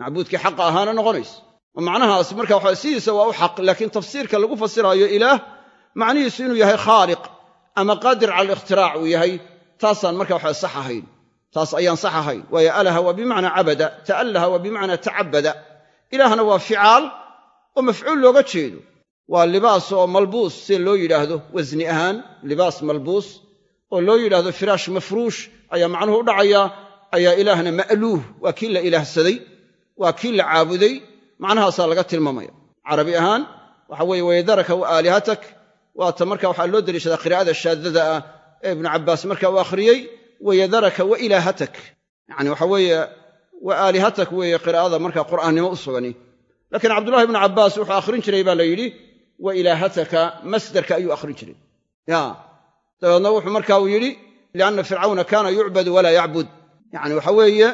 macbuudkii xaqa ahaana noqonaysa oo macnahaas marka waxa sidiisa waa u xaq laakiin tafsiirka lagu fasiraayo ilaah macnihiisu inuu yahay khaaliq ama qaadir cala alikhtiraac uu yahay taasaan marka waxa sax ahayn. Taas ayaan sax ahayn. Waayo alaha waa bimacnaa cabada ta'allaha waa bimacnaa tacabada ilaahna waa ficaal oo mafcuul looga jeedo waa libaas oo malbuus sida loo yidhaahdo wasni ahaan libaas malbuus oo loo yidhaahdo firaash mafruush ayaa macnuhu u dhacayaa ayaa ilaahna ma'luuh waa kii la ilaahsaday waa kii la caabuday macnahaasaa laga tilmaamaya. Carabi ahaan waxa weeye wayadaraka wa aalihatak. Waata marka waxaa loo deliishadaa qiraa'ada shaadada ah ee ibnu cabbaas marka uu akhriyey wayadaraka wa ilaahatak. Yacni waxa weeye wa aalihatak weeye qiraa'ada marka qur'aannimo u sugani. Laakiin cabdullahi ibnu cabbaas wuxuu akhrin jiray baa la yidhi wa ilaahataka masdarka ayuu akhrin jiray. Ya. Dabeedna wuxuu marka uu yidhi lianna fircawna kaana yucbadu walaa yacbud yacni waxa weeye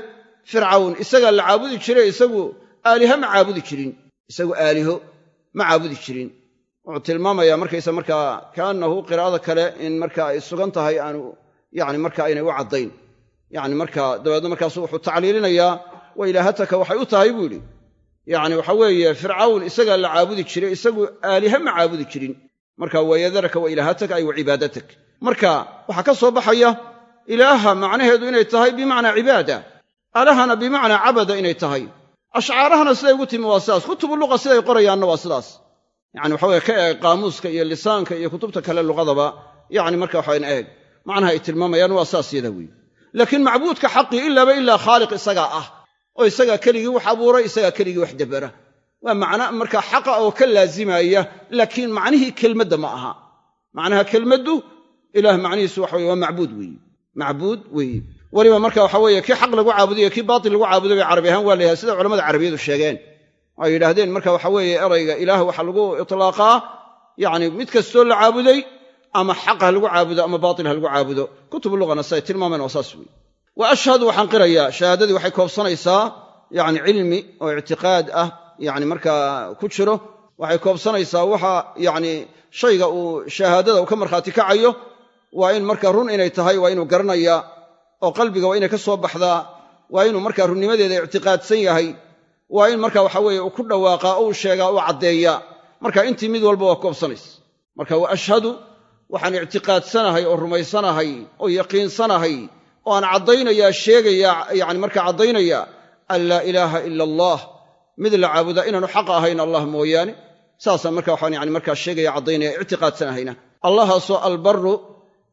fircawn isagaa la caabudi jiray isagu aaliha ma caabudi jirin. Isagu aaliho ma caabudi jirin. Wuxuu tilmaamayaa markaysa markaa kaannahu qiraa'ada kale in marka ay sugan tahay aanu yani marka aynay u caddayn. Yani marka dabeedna markaasu wuxuu tacliilinayaa wa waxay u tahay buu yidhi yacni waxa weeye fircawn isagaa la caabudi jiray isagu aaliha ma caabudi jirin. Marka wayadaraka wa ilaahataka ay wa cibaadatak. Marka waxaa ka soo baxaya ilaaha macnaheedu inay tahay bimacnaa cibaada. Alahana bimacnaa cabada inay tahay. Ashcaarahana siday ugu timi waa sidaas. Kutubu luqa siday qorayaanna waa sidaas. Yani waxa weye ka eeg qaamuuska iyo lisaanka iyo kutubta kale luqadaba yani marka waxayn eeg. Macnaha ay tilmaamayaan waa saas yada weeye laakiin macbuudka xaqii ilaaba ilaa khaaliq isagaa ah oo isagaa keligii wax abuuray isagaa keligii wax dabera waa macna markaa xaqa oo ka laazimaya laakiin macnihii kelmadda ma aha. Macnaha kelmaddu ilaah macnihiisu waxa weye waa macbuud weeye macbuud weeye weliba marka waxa weeye kii xaq lagu caabudayo kii baatil lagu caabuday bay carabi ahaan waa la yahay sida culamada carabiyadu sheegeen ay yidhaahdeen marka waxa weeye erayga ilaah waxaa lagu itlaaqaa yacni mid kastoo la caabuday ama xaq ha lagu caabudo ama baatil ha lagu caabudo. Kutubu luqana siday tilmaameen waa saas weeye wa ashhadu waxaan qirayaa shahaadadii waxay koobsanaysaa yacni cilmi oo ictiqaad ah yacni markaa ku jiro waxay koobsanaysaa waxa yacni shayga uu shahaadada uu ka markhaati kacayo waa in marka run inay tahay waa inuu garanayaa oo qalbiga waa inay ka soo baxdaa waa inuu markaa runnimadeeda ictiqaadsan yahay waa in marka waxa weeye uu ku dhawaaqaa uu sheegaa uu caddeeyaa marka intii mid walba waa koobsanaysa marka wa ashhadu waxaan ictiqaadsanahay oo rumaysanahay oo yaqiinsanahay oo aan caddaynayaa sheegayaa yacni markaa caddaynaya an laa ilaaha ila allah mid la caabudaa inaanu xaq ahayn allah mooyaane. Saasaan marka waxaan yani markaa sheegaya caddaynaya ictiqaadsanahayna allahaasoo albarru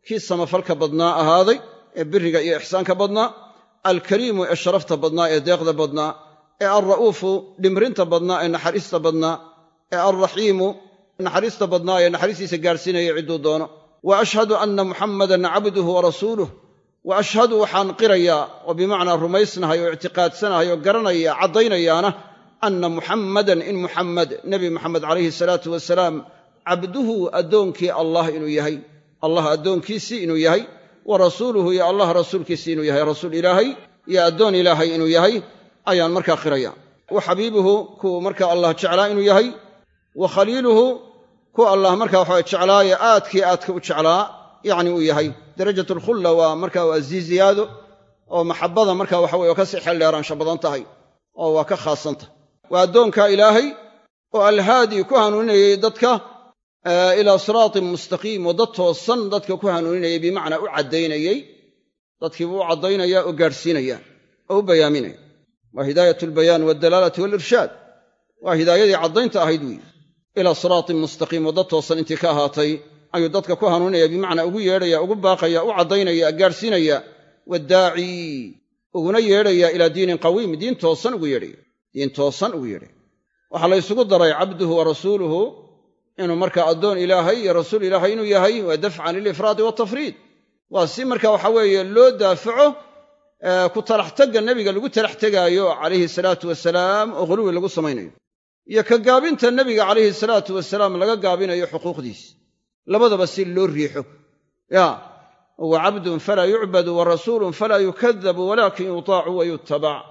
kii samafalka badnaa ahaaday ee biriga iyo ixsaanka badnaa alkariimu ee sharafta badnaa ee deeqda badnaa ee alra'uufu dhimrinta badnaa ee naxariista badnaa ee alraxiimu naxariista badnaa ee naxariistiisa gaadhsiinaya cidduu doono. Wa ashhadu anna muxammadan cabduhu wa rasuuluh wa ashhadu waxaan qirayaa oo bimacnaa rumaysnahay oo ictiqaadsanahay oo garanaya caddaynayaana anna muxammadan in muxammed nebi moxamed calayhi salaatu wasalaam cabduhu addoonkii allah inuu yahay allah addoonkiisii inuu yahay wa rasuuluhu iyo allah rasuulkiisii inuu yahay rasuul ilaahay iyo addoon ilaahay inuu yahay ayaan markaa qiraya wa xabiibuhu kuu markaa allah jeclaa inuu yahay wa khaliiluhu ku allah markaa waxa jeclaaye aadkii aadka u jeclaa yacni uu yahay darajat alkhulla waa marka waa zii ziyaado oo maxabada marka waxa weye waa ka sii xeeldheeraansha badan tahay oo waa ka khaasantah waa addoonka ilaahay oo alhaadi ku hanuuninayay dadka ilaa siraatin mustaqiim dad toosan dadka ku hanuuninayay bimacnaa u caddaynayey dadkiibuu u caddaynaya oo gaadhsiinaya oo u bayaaminaya. Waa hidaayat albayaan waaldalaalati waalirshaad waa hidaayadii caddaynta ahayd weyi ilaa siraatin mustaqiim dad toosan intii ka ahaatay ayuu dadka ku hanuuninaya bimacnaa ugu yeedhaya ugu baaqaya u caddaynaya gaadhsiinaya waddaaci uguna yeedhaya ilaa diinin qawiim diin toosan ugu yeedhaya diin toosan ugu yeedhaya. Waxaa la ysugu daray cabduhu wa rasuuluhu inuu markaa addoon ilaahay iyo rasuul ilaahay inuu yahay waa dafcan lilifraadi waltafriid waa si marka waxa weeye loo daafaco ku talaxtagga nebiga lagu talax tegaayo calayhi salaatu wasalaam oo huluwi lagu samaynayo iyo ka gaabinta nebiga calayhi salaatu wasalaam laga gaabinayo xuquuqdiis labadaba si loo riixo. Ya wa cabdun falaa yucbadu wa rasuulun falaa yukadabu walaakin yutaacu wa yutabac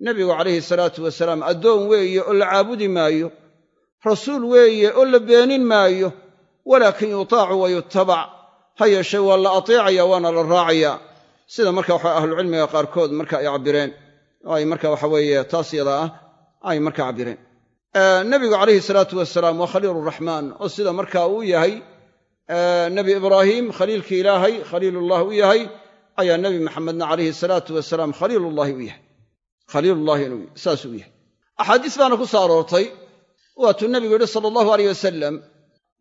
nebigu calayhi salaatu wasalaam addoon weeye oo la caabudi maayo rasuul weeye oo la beenin maayo walaakin yutaacu wa yutabac ha yeeshee waa la ateecaya waana la raacaya. Sida marka waxa ahlucilmiga qaarkood marka ay cabbireen. Oo ay marka waxa weeye taas yada ah ay marka cabbireen. Nebigu calayhi salaatu wasalaam waa khaliiluraxmaan oo sida marka uu yahay nebi ibraahim khaliilkii ilaahay khaliilullah u yahay ayaa nebi maxamedna calayhi salaatu wasalaam khaliilullahi u yahay. Khaliilullahi inuu saasuu u yahay. Axaadiis baana ku soo aroortay. Waatuu nebigu yidhi sala allahu aleyh wasalam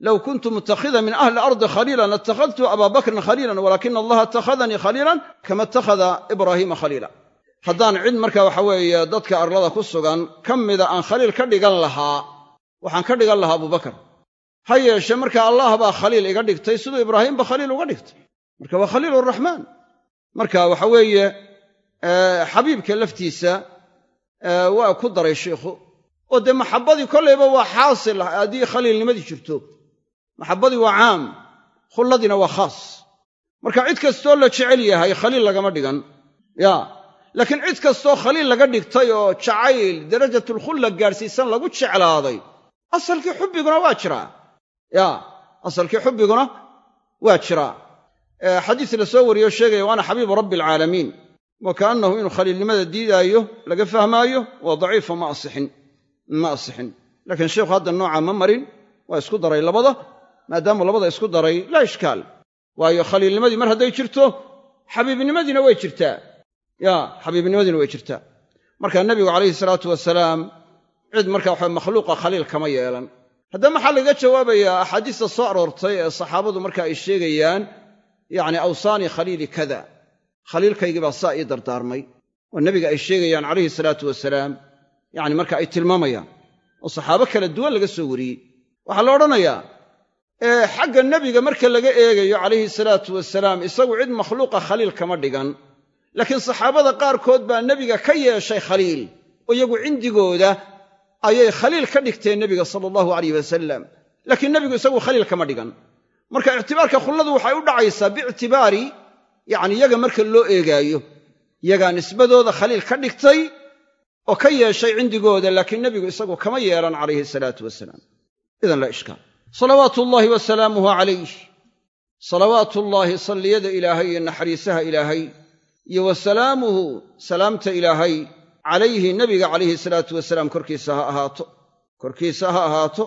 low kuntu muttakhida min ahli ardi khaliilan latakhadtu abaa bakrin khaliilan walaakina allaha ittakhadanii khaliilan kama ittakhada ibraahiima khaliila. Haddaan cid marka waxa weeye dadka arlada ku sugan ka mida aan khaliil ka dhigan lahaa waxaan ka dhigan lahaa abubakar ha yeeshe marka allah baa khaliil iga dhigtay siduu ibraahiimba khaliil uga dhigtay. Marka waa khaliil araxmaan marka waxa weeye xabiibka laftiisa waa ku daray sheikhu. Oo dee maxabbadii kollayba waa xaasil haddii khaliilnimadii jirto. Maxabbadii waa caam khulladina waa khaas. Marka cid kastoo la jecel yahay khaliil lagama dhigan. Ya laakiin cid kastoo khaliil laga dhigtay oo jacayl darajatulkhulla gaadhsiisan lagu jeclaaday asalkii xubbiguna waa jiraa ya asalkii xubbiguna waa jiraa xadiis la soo wariyo sheegaya waana xabiibu rabbi alcaalamiin wa kaannahu inuu khaliilnimada diidaayo laga fahmaayo waa daciifo ma asixin ma asixin. Laakiin sheikhu hadda nooca ma marin waa isku daray labada maadaamuu labada isku daray laa ishkaal. Waayo khaliilnimadii mar hadday jirto xabiibnimadiina way jirtaa. Ya xabiibnimadiina way jirtaa. Marka nebigu calayhi salaatu wasalaam cid marka waxa makhluuqa khaliil kama yeelan haddaba maxaa lagaga jawaabayaa axaadiista soo aroortay ee saxaabadu marka ay sheegayaan yacni awsaani khaliili kada khaliilkaygii baa saa ii dardaarmay oo nebiga ay sheegayaan calayhi salaatu wasalaam yacni marka ay tilmaamayaan oo saxaabo kala duwan laga soo wariyey. Waxaa la odhanayaa xagga nebiga marka laga eegayo calayhi salaatu wasalaam isagu cid makhluuqa khaliil kama dhigan. Laakiin saxaabada qaarkood baa nebiga ka yeeshay khaliil oo iyagu cindigooda ayay khaliil ka dhigteen nebiga sala allahu alayh wasalam laakiin nebigu isagu khaliil kama dhigan. Marka ictibaarka khulladu waxay u dhacaysaa biictibaari yacni yaga marka loo eegaayo. Yagaa nisbadooda khaliil ka dhigtay oo ka yeeshay cindigooda laakiin nebigu isagu kama yeelan calayhi salaatu wasalaam idan laa ishkaal. Salawaatu ullaahi wa salaamuhu calayh salawaatullaahi salliyada ilaahay iyo naxariisaha ilaahay. Iyo wa salaamuhu salaamta ilaahay calayhi nebiga calayhi salaatu wasalaam korkiisa ha ahaato. Korkiisa ha ahaato.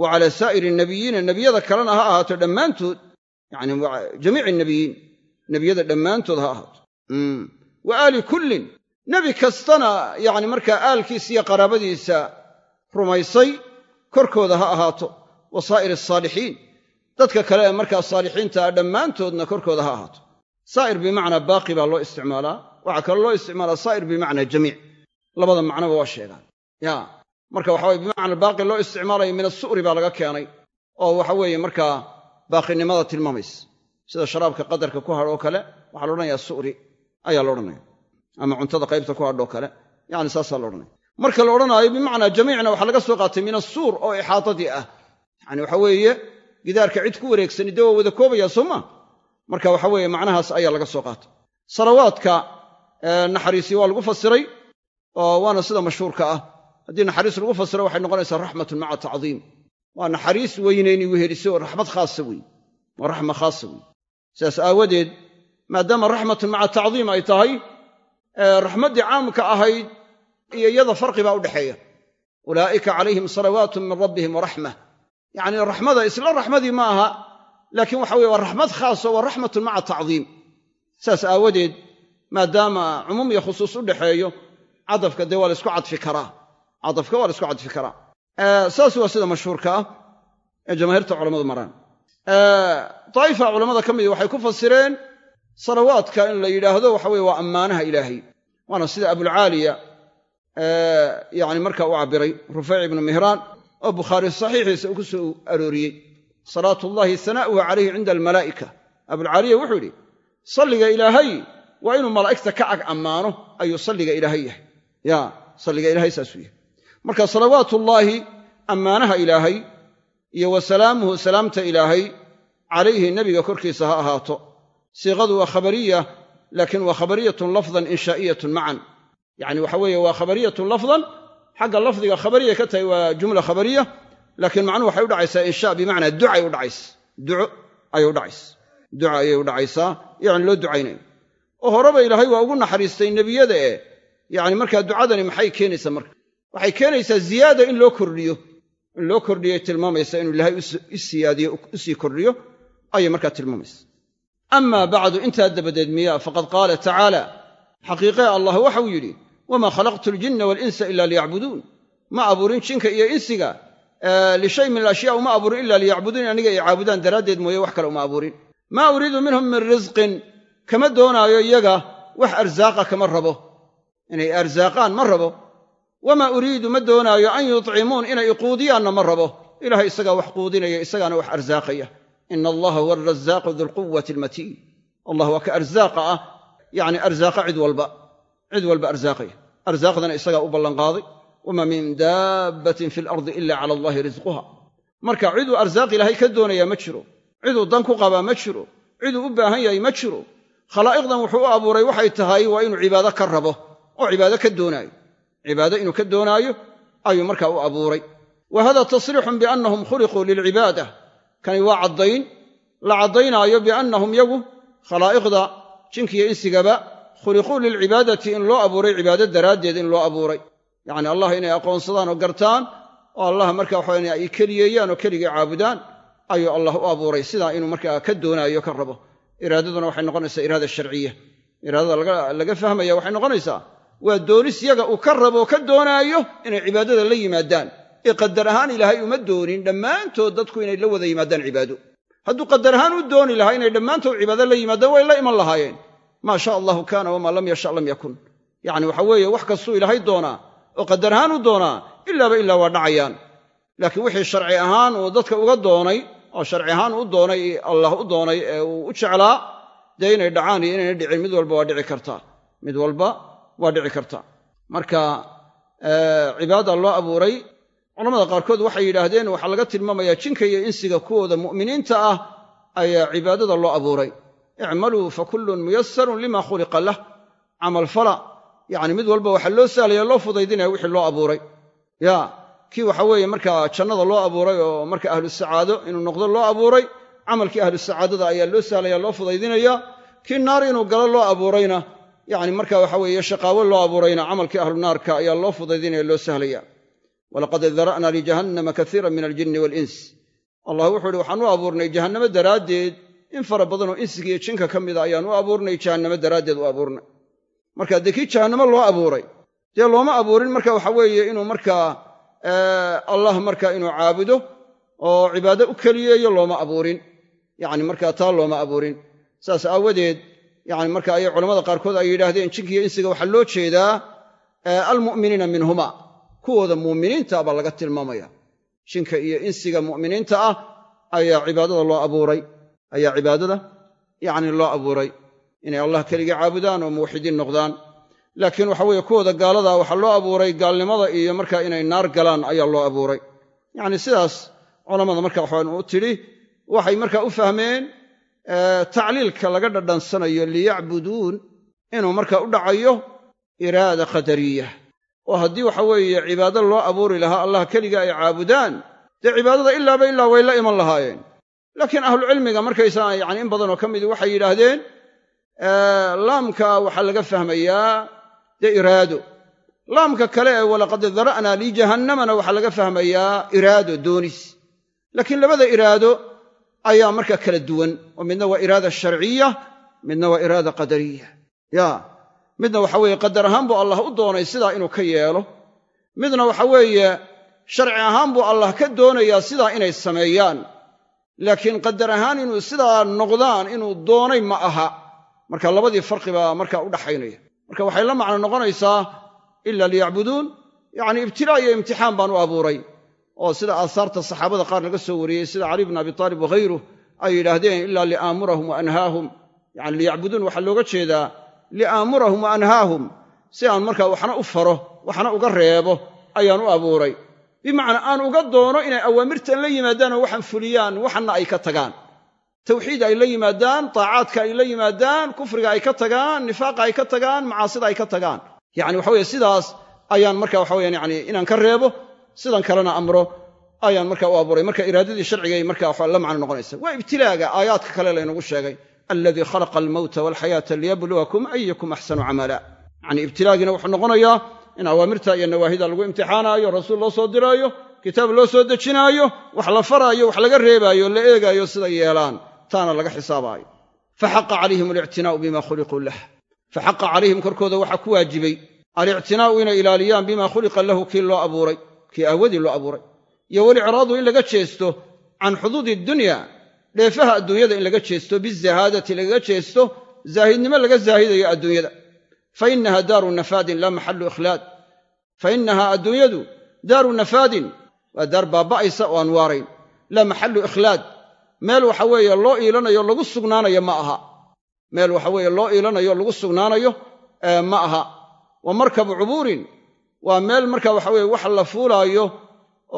Wa calaa saa'iri nabiyiina nebiyada kalena ha ahaato dhammaantood. Yacni jamiici nabiyiin nebiyada dhammaantood ha ahaato. Wa aali kullin nebi kastana yacni markaa aalkiisa iyo qaraabadiisa rumaysay korkooda ha ahaato. Wa saa'iri asaalixiin dadka kale ee markaa saalixiintaa dhammaantoodna korkooda ha ahaato saa'ir bimacnaa baaqi baa loo isticmaalaa. Waxaa kaloo loo isticmaalaa saa'ir bimacnaa jamiic. Labada macnoba waa sheegaan. Ya marka waxa weye bimacnaa baaqi loo isticmaalayo min asu'ri baa laga keenay. Oo waxa weeye markaa baaqinimada tilmaamaysa. Sida sharaabka qadarka ku hadh oo kale waxaa la odhanayaa su'ri. Ayaa la odhanaya ama cuntada qaybta ku hadh oo kale. Yani saasaa la odhanaya marka la odhanaayo bimacnaa jamiicna waxaa laga soo qaatay min asuur oo ixaadadii ah. Yani waxa weeye gidaarka cid ku wareegsani dee waa wada koobaya soo ma marka waxa weeye macnahaas ayaa laga soo qaatay salawaadka naxariisi waa lagu fasiray oo waana sida mashhuurka ah. Haddii naxariis lagu fasiro waxay noqonaysaa raxmatun maca tacdiim. Waa naxariis weynayni wehelisay oo raxmad khaasa wey waa raxma khaasa wey sidaas aawadeed maadaama raxmatun maca tacdiim ay tahay raxmaddii caamka ahayd iyo iyada farqi baa udhexeeya ulaa'ika calayhim salawaatun min rabbihim waraxma yacni raxmada isla raxmadii ma aha laakiin waxa weye waa raxmad khaaso waa raxmatun maca tacdiim. Saas aawadeed maadaama cumuum iyo khusuus u dhexeeyo cadafka dee waa la isku cadfi karaa. Cadafka waa la isku cadfi karaa. Saas waa sida mashhuurka ah ee jamaahiirta culammadu maraan. Daa'ifa culammada ka midi waxay ku fasireen salawaadka in la yidhaahdo waxa weye waa ammaanaha ilaahay. Waana sida abulcaaliya yani marka u cabbiray rufayc ibnu mihraan oo bukhaari saxiixiisa uu soo arooriyey salaatu llahi hanaa'uhu calayhi cinda almalaa'ika. Abulcaaliya wuxuu yidhi salliga ilaahay waa inuu malaa'igta ka ag ammaano ayuu salliga ilaahay yahay. Ya salliga ilaahay saasuu yahay. Marka salawaatullaahi ammaanaha ilaahay iyo wa salaamuhu salaamta ilaahay calayhi nebiga korkiisa ha ahaato. Siiqadu waa khabariya laakiin waa khabariyatun lafdan inshaa'iyatun macan yacni waxa weeye waa khabariyatun lafdan xagga lafdiga khabariya ka tahay waa jumla khabariya laakiin macnuhu waxay u dhacaysaa insha bimacnaa ducay u dhacaysa. Duco ayay u dhacaysa. Duca ayay u dhacaysaa yacni loo ducaynayo. Oo horeba ilaahay waa ugu naxariistay nebiyada ee yacni markaa ducadani maxay keenaysaa marka? Waxay keenaysaa ziyaada in loo kordhiyo. In loo kordhiyay tilmaamaysa inuu ilaahay u siyaadiyo u sii kordhiyo ayay markaa tilmaamaysa. Amaa bacdu intaa dabadeed miyaa faqad qaala tacaala xaqiiqee allah waxau yidhi wamaa khalaqtu aljinna waalinsa ila liyacbuduun. Ma abuurin jinka iyo insiga lishay min alashyaa uma abuurin ila liyacbuduun aniga ay caabudaan daraaddeed mooye wax kale uma abuurin. Maa uriidu minhum min risqin kama doonaayo iyaga wax arsaaqa kama rabo. Inay arsaaqaan ma rabo. Wamaa uriidu ma doonaayo an yutcimuun inay iquudiyaanna ma rabo. Ilahay isagaa wax quudinaya isagaana wax arsaaqaya ina allaha huwa alrazaaqu dulquwati almatiin. Allah waa ka arsaaqa ah. Yacni arsaaqa cid walba. Cid walba arsaaqaya arsaaqdana isagaa u ballanqaaday wamaa min daabbatin fi alardi ila cala allahi risquha marka ciduu arsaaq ilaahay ka doonayaa ma jiro ciduu dan ku qabaa ma jiro ciduu u baahan yahay ma jiro khalaa'iqdan wuxuu u abuuray waxay tahay waa inuu cibaado ka rabo oo cibaado ka doonaayo cibaado inuu ka doonaayo ayuu markaa u abuuray wa hada tasriixun biannahum khuliquu lilcibaada kani waa caddayn la caddaynaayo biannahum yagu khalaa'iqda jinkiyo insigaba khuliquu lilcibaadati in loo abuuray cibaado daraaddeed in loo abuuray yacni allah inay aqoonsadaan oo gartaan oo allah marka waxawan ay keliyeeyaan oo keligii caabudaan ayuu allah u abuuray. Sidaa inuu markaa ka doonaayo ka rabo. Iraadaduna waxay noqonaysaa iraada sharciya. Iraadada laga fahmaya waxay noqonaysaa waa doonis yaga uu ka rabo ka doonaayo inay cibaadada la yimaadaan. Ee qadar ahaan ilaahay uma doonin dhammaantood dadku inay la wada yimaadaan cibaado. Hadduu qadar ahaan u dooni lahaa inay dhammaantood cibaado la yimaadaan way la iman lahaayeen. Maa sha allahu kaana wamaa lam yasha lam yakun. Yacni waxa weeye wax kastuu ilaahay doonaa oo qadar ahaan u doonaa ilaaba ilaa waa dhacayaan. Laakiin wixii sharci ahaan uu dadka uga doonay oo sharci ahaan u doonay allah u doonay ee uu u jeclaa dee inay dhacaan iyo inayna dhicin mid walba waa dhici kartaa mid walba waa dhici kartaa marka cibaada loo abuuray culamada qaarkood waxay yidhaahdeen waxaa laga tilmaamayaa jinka iyo insiga kuwooda mu'miniinta ah ayaa cibaadada loo abuuray. Icmaluu fa kullun muyasarun lima khuliqa lah. Camalfala yacni mid walba waxaa loo sahlaya loo fudaydinaya wixii loo abuuray. Ya kii waxa weeye markaa jannada loo abuuray oo marka ahlu sacaado inuu noqdo loo abuuray camalkii ahlu sacaadada ayaa loo sahlaya loo fudaydinaya. Kii naar inuu galo loo abuurayna yacni marka waxa weeye shaqaawo loo abuurayna camalkii ahlu naarka ayaa loo fudaydinaya loo sahlaya. Walaqad dara'na lijahannama kaiira min aljinni waalins allah wuxuu ihi waxaan u abuurnay jahannamo daraaddeed. In fara badanoo insigiiyo jinka ka mida ayaan u abuurnay jahannamo daraaddeed u abuurnay marka dee kii jahannamo loo abuuray dee looma abuurin marka waxa weeye inuu markaa allah marka inuu caabudo oo cibaado u keliyeeyo looma abuurin. Yacni markaa taa looma abuurin. Saas aawadeed yani marka ayay culamada qaarkood ay yidhaahdeen jinkiiyo insiga waxaa loo jeedaa almu'miniina minhuma kuwooda muuminiinta baa laga tilmaamaya jinka iyo insiga mu'miniinta ah ayaa cibaadada loo abuuray. Ayaa cibaadada yacni loo abuuray inay allah keligii caabudaan oo muwaxidiin noqdaan. Laakiin waxa weeye kuwooda gaalada waxaa loo abuuray gaalnimada iyo marka inay naar galaan ayaa loo abuuray. Yacni sidaas culammada marka waxaan u tidhi waxay marka u fahmeen tacliilka laga dhadhansanayo liyacbuduun inuu marka u dhacayo iraada qadariya. Oo haddii waxa weeye cibaado loo abuuri lahaa allah keliga ay caabudaan dee cibaadada ilaaba ilaa way la iman lahaayeen. Laakiin ahlucilmiga markaysaa yani in badanoo ka midi waxay yidhaahdeen laamka waxaa laga fahmayaa dee iraado. Laamka kale ee walaqad dara'naa lijahannamana waxaa laga fahmayaa iraado doonis. Laakiin labada iraado ayaa marka kala duwan. Oo midna waa iraada sharciya midna waa iraada qadariya. Ya midna waxa weeye qadar ahaan buu allah u doonay sidaa inuu ka yeelo. Midna waxa weeye sharci ahaan buu allah ka doonayaa sidaa inay sameeyaan. Laakiin qadar ahaan inuu sidaa noqdaan inuu doonay ma aha marka labadii farqi baa marka u dhaxaynaya. Marka waxay la macno noqonaysaa ila liyacbuduun yacni ibtilaa iyo imtixaan baan u abuuray. Oo sida aasaarta saxaabada qaar laga soo wariyey sida cali bn abi taalib waghayruh ay yidhaahdeen ilaa liaamurahum wa anhaahum. Yani liyacbuduun waxaa looga jeedaa liaamurahum wa anhaahum. Si aan markaa waxna u faro waxna uga reebo ayaan u abuuray. Bimacnaa aan uga doono inay awaamirtan la yimaadaan oo waxan fuliyaan waxanna ay ka tagaan tawxiid ay la yimaadaan taacaadka ay la yimaadaan kufriga ay ka tagaan nifaaqa ay ka tagaan macaasida ay ka tagaan. Yani waxa weye sidaas ayaan marka waxa weyaan yani inaan ka reebo sidan kalena amro ayaan marka u abuuray. Marka iraadadii sharcigay marka waxa la macno noqonaysa. Waa ibtilaaga aayaadka kale laynagu sheegay. Aladii khalaqa almowta walxayaata liyabluwakum ayukum axsanu camala yacni ibtilaagiina wuxuu noqonayaa in awaamirta iyo nawaahida lagu imtixaanaayo rasuul loo soo diraayo kitaab loo soo dejinaayo wax la faraayo wax laga reebaayo la eegaayo sida yeelaan taana laga xisaabaayo. Faxaqa calayhim alictinaa'u bima khuliquu lah. Faxaqa calayhim korkooda waxaa ku waajibay alictinaa'u inay ilaaliyaan bima khuliqa lahu kii loo abuuray kii aawadii loo abuuray. Iyo walicraadu in laga jeesto can xuduudi dunya dheefaha adduunyada in laga jeesto bizahaadati lagaga jeesto zaahidnimo laga zaahidayo adduunyada. Fa inaha daaru nafaadin laa maxallu ikhlaad. Fa inahaa adduunyadu daaru nafaadin waa daar baaba'aysa oo aan waarayn. Laa maxallu ikhlaad meel waxa weeye loo iilanayo lagu sugnaanayo ma aha. Meel waxa weeye loo iilanayo lagu sugnaanayo ma aha. Wa markabu cubuurin waa meel marka waxa weye wax la fuulaayo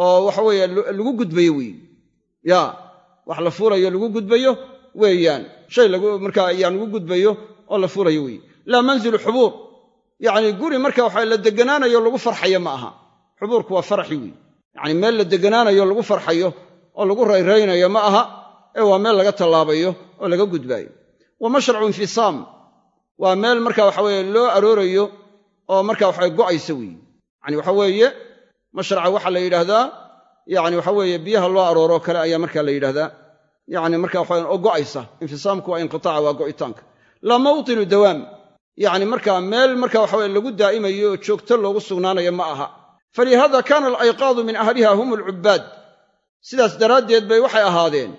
oo waxa weeye lagu gudbayo weeye ya wax la fuulayo lagu gudbayo weeyaan. Shay markaa yaan lagu gudbayo oo la fuulayo weeye laa manzilu xubuur yacni guri marka waxa la deganaanayo lagu farxayo ma aha. Xubuurku waa faraxi weeye yacni meel la deganaanayo lagu farxayo oo lagu rayraynayo ma aha ee waa meel laga tallaabayo oo laga gudbaayo. Wa mashracu infisaam waa meel marka waxa weeye loo aroorayo oo marka waxa go'aysa weeye. Yacni waxa weeye mashraca waxaa la yidhaahdaa yacni waxa weeye biyaha loo arooroo kale ayaa marka la yidhahdaa yacni marka waxa oo go'aysa. Infisaamku waa inqitaaca waa go'itaanka. Laa mawtinu dawaam. Yacni markaa meel marka waxa weye lagu daa'imayo oo joogto loogu sugnaanayo ma aha. Falihaada kaana alayqaadu min ahliha hum alcubbaad sidaas daraaddeed bay waxay ahaadeen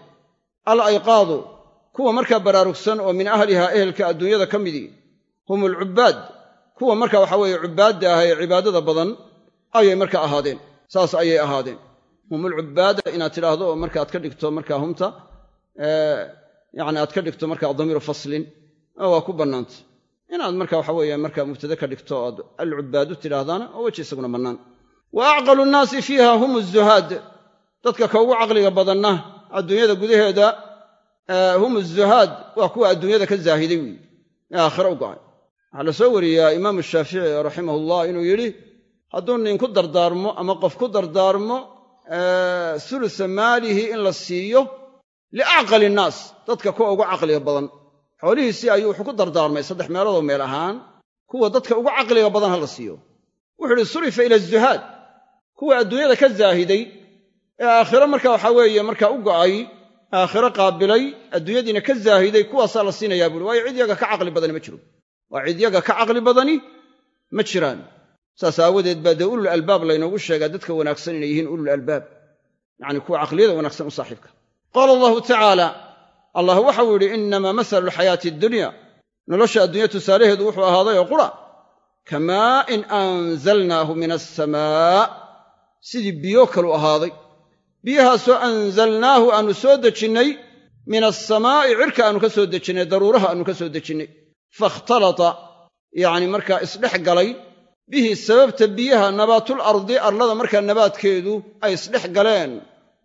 alayqaadu kuwa markaa baraarugsan oo min ahliha ehelka adduunyada ka midii hum alcubbaad kuwa marka waxa weeye cubbaadda ah ee cibaadada badan ayay marka ahaadeen saas ayay ahaadeen. Hum ulcubbaada inaad tidhaahdo oo markaaad ka dhigto markaa humta yani aad ka dhigto markaa damiiru faslin waa ku bannaanta inaad marka waxa weeye markaa mubtade ka dhigto oad alcubbaadu tidhaahdaana oo weji isaguna bannaan. Wa acqalu nnaasi fiiha hum azuhaad dadka ka ugu caqliga badanna adduunyada gudaheeda hum azuhaad waa kuwa adduunyada ka zaahiday weyi ee aakhire u go'ay. Waxaa la soo wariyaa imaamu shaafici raximahullah inuu yidhi hadduu nin ku dardaarmo ama qof ku dardaarmo sulusa maalihi in la siiyo liacqali innaas dadka kuwa ugu caqliga badan. Xoolihiisii ayuu wuxuu ku dardaarmay saddex meeloodoo meel ahaan kuwa dadka ugu caqliga badan ha la siiyo. Wuxuu idhi surifa ila azuhaad kuwa adduunyada ka zaahiday ee aakhiro marka waxaa weeye markaa u go'ay aakhiro qaabilay adduunyadiina ka zaahiday kuwaasaa la siinayaa buuri waayo cid yaga ka caqli badani ma jiro waa cid yaga ka caqli badani ma jiraan. Saas aawadeed baa dee ulul albaab laynoogu sheegaa dadka wanaagsan inay yihiin ulul albaab. Yacni kuwa caqliyada wanaagsan u saaxiibka. Qaala allahu tacaala allah waxau yidhi innamaa masalu alxayaati addunya nolosha addunya tusaalaheedu wuxuu ahaaday oo qura kamaa'in anzalnaahu min alsamaa sidii biyo kalu ahaaday biyahaasoo anzalnaahu aannu soo dejinnay min alsamaa'i cirka aannu ka soo dejinnay daruuraha aannu ka soo dejinnay fakhtalata yacni markaa isdhex galay bihi sababta biyaha nabaatul ardi arlada markaa nabaadkeedu ay isdhex galeen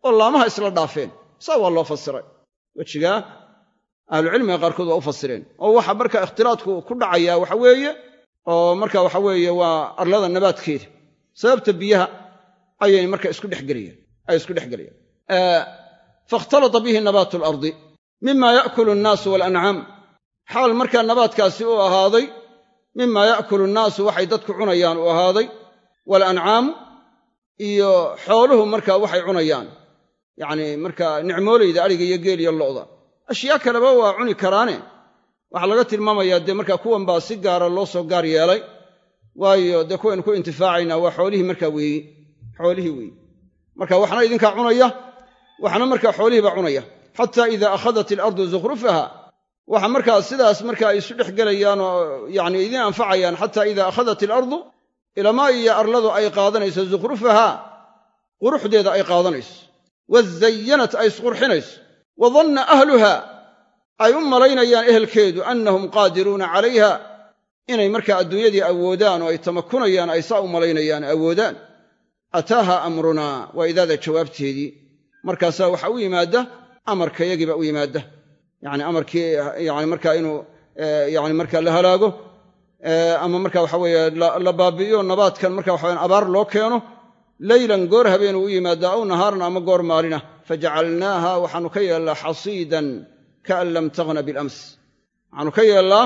oo laamaha isla dhaafeen. Saa waa loo fasiray. Wejigaa ahlucilmiga qaarkood waa u fasireen. Oo waxa marka ikhtilaadku ku dhacayaa waxa weeye oo marka waxa weeye waa arlada nabaadkeeda. Sababta biyaha ayay marka isku dhexgelayaan ay isku dhex gelayaan fakhtalata bihi nabaatu alardi mima ya'kulu annaasu waalancaam xaal markaa nabaadkaasi uu ahaaday mima ya'kulu annaasu waxay dadku cunayaan uu ahaaday waalancaamu iyo xooluhu markaa waxay cunayaan. Yacni markaa nicmoolayda adhiga iyo geel iyo lo'da. Ashyaa kaleba waa cuni karaane. Waxaa laga tilmaamayaa dee markaa kuwan baa si gaara loo soo gaar yeelay waayo dee kuwaynu ku intifaacaynaa waa xoolihii markaa weeye xoolihii weeye marka waxna idinkaa cunaya waxna markaa xoolihiibaa cunaya. Xataa idaa akhadat ilardu zukhrufaha waxa markaa sidaas markaa ay isu dhex gelayaan oo yacni idiin anfacayaan xataa idaa akhadat ilardu ilamaa iyo arladu ay qaadanayso zukhrufaha quruxdeeda ay qaadanayso. Wazayanat ay isqurxinayso. Wa danna ahluha ay u malaynayaan ehelkeedu annahum qaadiruuna calayha inay markaa adduunyadii awoodaan oo ay tamakunayaan ay saa u malaynayaan awoodaan ataaha amrunaa waa idaada jawaabteedii markaasaa waxa u yimaadda amarka yagiiba u yimaadda yacni amarkii yani markaa inuu yani markaa la halaago ama marka waxa weeye la baabi'iyo nabaadkan marka waxaweyan abaar loo keeno leylan goor habeenuu u yimaaddaa aw nahaaran ama goor maalina fajacalnaaha waxaanu ka yeellaa xasiidan kaan lam taghna bilams waxaanu ka yeellaa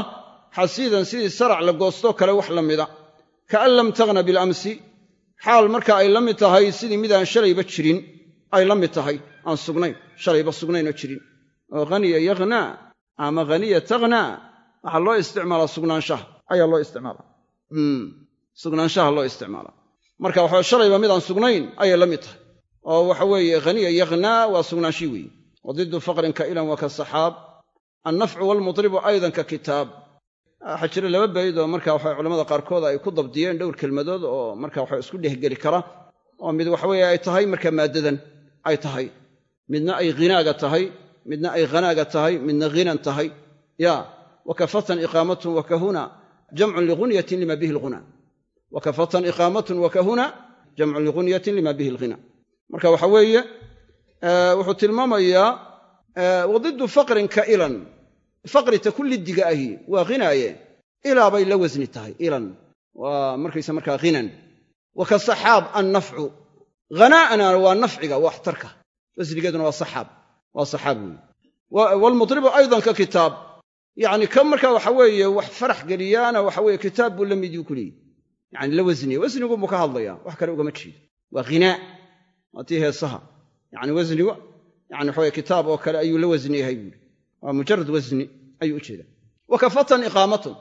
xasiidan sidii sarac la goostoo kale wax la mida kaan lam taghna bilamsi xaal marka ay la mid tahay sidii midaan shalayba jirin ay la mid tahay. Aan sugnayn shalayba sugnaynoo jirin. Oo haniya yakhnaa ama haniya takhnaa waxaa loo isticmaalaa sugnaanshaha. Ayaa loo isticmaalaa. Sugnaanshaha loo isticmaalaa. Marka waxaa shalayba midaan sugnayn ayay la mid tahay. Oo waxa weeye haniya yakhnaa waa sugnaanshii weeye. Wa diddu faqrin ka ilan wa ka saxaab. Annafcu waalmudribu aydan ka kitaab waxaa jira laba bayd oo marka waxa culamada qaarkood ay ku dabdiyeen dhowr kelmadood oo marka waxa isku dhehgeli kara oo mid waxaweye ay tahay marka maaddadan ay tahay. Midna ay ghinaaga tahay midna ay hanaaga tahay midna ghinan tahay. Ya wakafatan iqaamatun wakahuna jamcun lighunyatin lima bihi lghuna wakafatan iqaamatun wakahuna jamcun lighunyatin lima bihi lghina marka waxa weeye wuxuu tilmaamayaa wadiddu faqrin ka ilan faqrita kullidiga ahi waa ghinaaye ilaa bay la wasni tahay ilan. Waa markaysa markaa ghinan. Wa saxaab annafcu. Hanaa'na waa nafciga waxtarka wasnigeeduna waa saxaab waa saxaab weeye waalmudribu aydan ka kitaab. Yacni ka marka waxa weeye wax farax geliyaana waxa weeye kitaab buu la midii ku leeyihi yani la wasniya wasniguunbuu ka hadlayaa. Wax kale ugama jeedo waa ghinaa. Waa tii heesaha. Yani wasnigu yani waxaweye kitaab oo kale ayuu la wasni yahay buuri waa mujarad wasni ayuu u jeedaa. Wa ka fatan iqaamatun.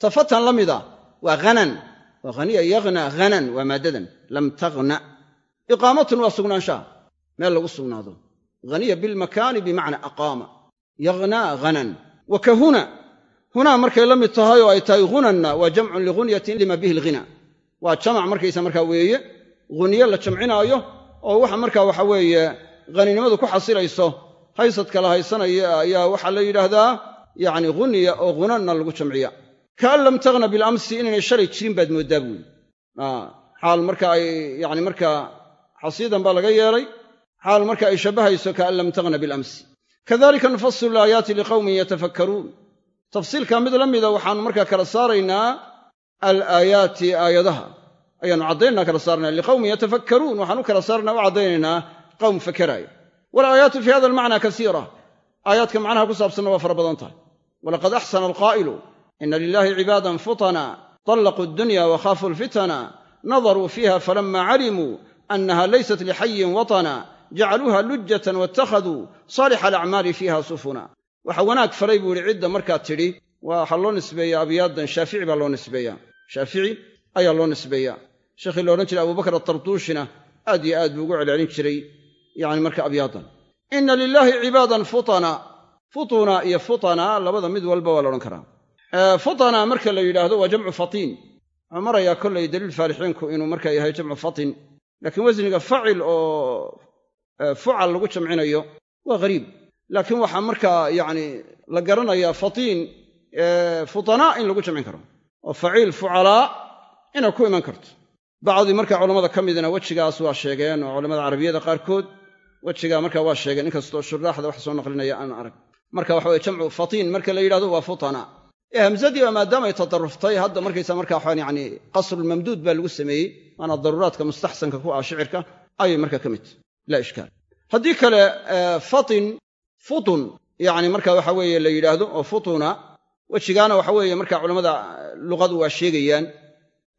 Ta fatan la mida waa hanan waa haniya yaghna hanan waa maaddadan. Lam taghna. Iqaamatun waa sugnaanshaha meel lagu sugnaado. Haniya bilmakaani bimacna aqaama. Yaghnaa hanan wa ka huna hunaa markay la mid tahay oo ay tahay hunanna waa jamcun lighunyatin lima bihi alghina waa jamac markaysa markaa weeye ghunye la jamcinaayo oo waxa markaa waxa weeye haninimadu ku xasilayso haysadka la haysanaya ayaa waxaa la yidhaahdaa yacni ghuniya oo hunanna lagu jamciya. Kaan lam taghna bilamsi inaynay shalay jirin baad mooddaa buuli xaal marka ay yani markaa xasiidan baa laga yeelay. Xaal marka ay shabbahayso kaan lam taghna bilamsi kadalika nufasilu alaayaati liqawmin yatafakkaruun. Tafsiilka mid la mida waxaannu markaa kala saaraynaa alaayaati aayadaha. Ayaannu caddaynana kala saarnaa liqawmin yatafakkaruun. Waxaan u kala saarnaa u caddaynaynaa qawm fakaraaya walaayaatu fi hada almacna kasiira. Aayaadka macnaha ku saabsanna waa fara badan tahay. Walaqad axsana alqaa'ilu. Ina lilahi cibaadan futana طallaquu addunya wakhaafuu alfitana nadaruu fiiha falama calimuu annaha laysat lixayin watana jacaluuha lujjatan waittakhaduu saalixa alacmaali fiiha sufuna. Waxa wanaag falay buu yihi cidda markaa tidhi waxaa loo nisbeeyaa abyaaddan shaafici baa loo nisbeeyaa. Shaafici ayaa loo nisbeeyaa. Sheekhii la odhan jiray abubakar atartuushina aad yo aad buu ugu celcelin jiray yani marka abyaadan. Ina lilaahi cibaadan futana futuna iyo futana labada mid walba waa la odhan karaa. Futana marka la yidhaahdo waa jamcu fatiin wuxuu marayaa kollay daliil faalixiinku inuu marka yahay jamcu fatin. Laakiin wasniga facil oo fucal lagu jamcinayo waa hariib laakiin waxaa markaa yacni la garanayaa fatiin futanaa in lagu jamcin karo. Oo faciil fucalaa inay ku iman karto. Bacdii marka culammada ka midna wejigaas waa sheegeen oo culamada carabiyada qaarkood wejigaa marka waa sheegeen inkastoo shuraaxda wax soo naqlinaya aan arag. Marka waxa weye jamcu fatiin marka la yidhahdo waa futana. Ee hamzadiiba maadaamay tadaruftay hadda markaysa marka waxaan yani qasrulmamduud baa lagu sameeyey waana daruuraadka mustaxsanka ku ah shicirka ayay marka ka mid tahy laa ishkaal haddii kale fatin futun yani marka waxa weeye la yidhaahdo oo futuna wejigaana waxa weeye marka culammada luqadu waa sheegayaan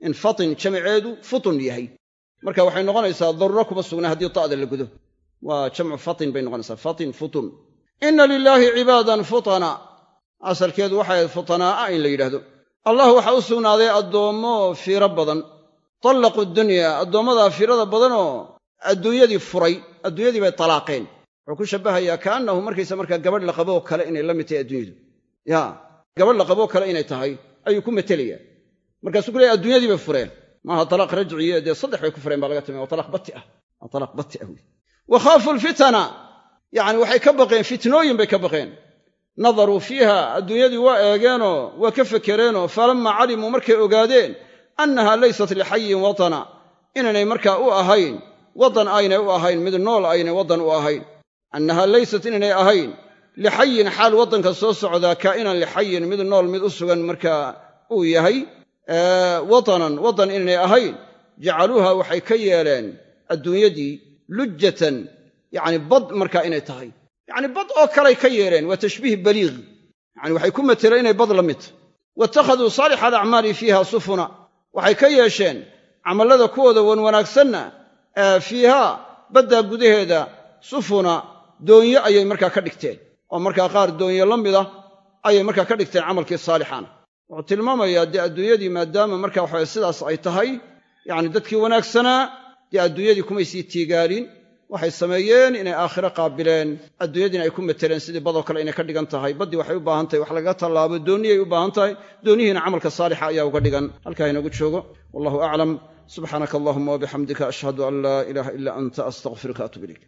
in fatin jamaceedu futun yahay. Marka waxay noqonaysaa daruuro kuma sugna haddii ta'da la gudo waa jamcu fatin bay noqonaysaa fatin futun. Inna lilaahi cibaadan futana. Asalkeedu waxay ahayd futanaa'a in la yidhaahdo. Allah waxaa u sugnaaday addoommo fiiro badan. Tallaqu dunyaa addoommadaa fiirada badanoo adduunyadii furay. Adduunyadii bay talaaqeen. Wuxuu ku shabbahayaa kaannahu markaysa markaa gabadh la qaboo kale inay la mid tahay adduunyadu. Ya gabadh la qaboo kale inay tahay ayuu ku metelayaa markaasuu ku leey adduunyadii bay fureen. Maaha talaaq rajciye dee saddex bay ku fureen baa laga timi waa talaaq bati ah. Waa bati ah wey wa khaafu lfitana yacni waxay ka baqeen fitnooyin bay ka baqeen nadaruu fiiha adduunyadii waa eegeenoo waa ka fekereenoo falammaa calimuu markay ogaadeen annaha laysat lixayin watana inaynay markaa u ahayn waddan aynay u ahayn mid nool aynay waddan u ahayn annaha laysat inaynay ahayn lixayin xaal waddanka soo socdaa kaa'inan lixayin mid nool mid u sugan markaa uu yahay watanan waddan inaynay ahayn jacaluuha waxay ka yeeleen adduunyadii lujjatan yacni bad markaa inay tahay. Yacni bad oo kaley ka yeeleen waa tashbiih baliiq yacni waxay ku mateleen inay bad la mid. Tahy waittakhaduu saalixa alacmaali fiiha sufuna waxay ka yeesheen camallada kuwooda wan wanaagsanna fiihaa baddaa gudaheeda sufuna doonyo ayay markaa ka dhigteen. Oo markaa qaar doonyo la mida ayay markaa ka dhigteen camalkii saalixaana wuxuu tilmaamayaa dee adduunyadii maadaama marka waxawaye sidaas ay tahay yacni dadkii wanaagsanaa dee adduunyadii kumay sii tiigaalin waxay sameeyeen inay aakhiro qaabileen. Adduunyadiina ay ku mateleen sidii badoo kale inay ka dhigan tahay. Baddii waxay u baahan tahay wax lagaga tallaabo doonniyay u baahan tahay doonnihiina camalka saalixa ayaa uga dhigan. Halkaa inagu joogo. Wallahu aclam subxaanaka allahuma wabixamdika ashhadu an laa ilaaha ila anta astaqfiruka atub ilayk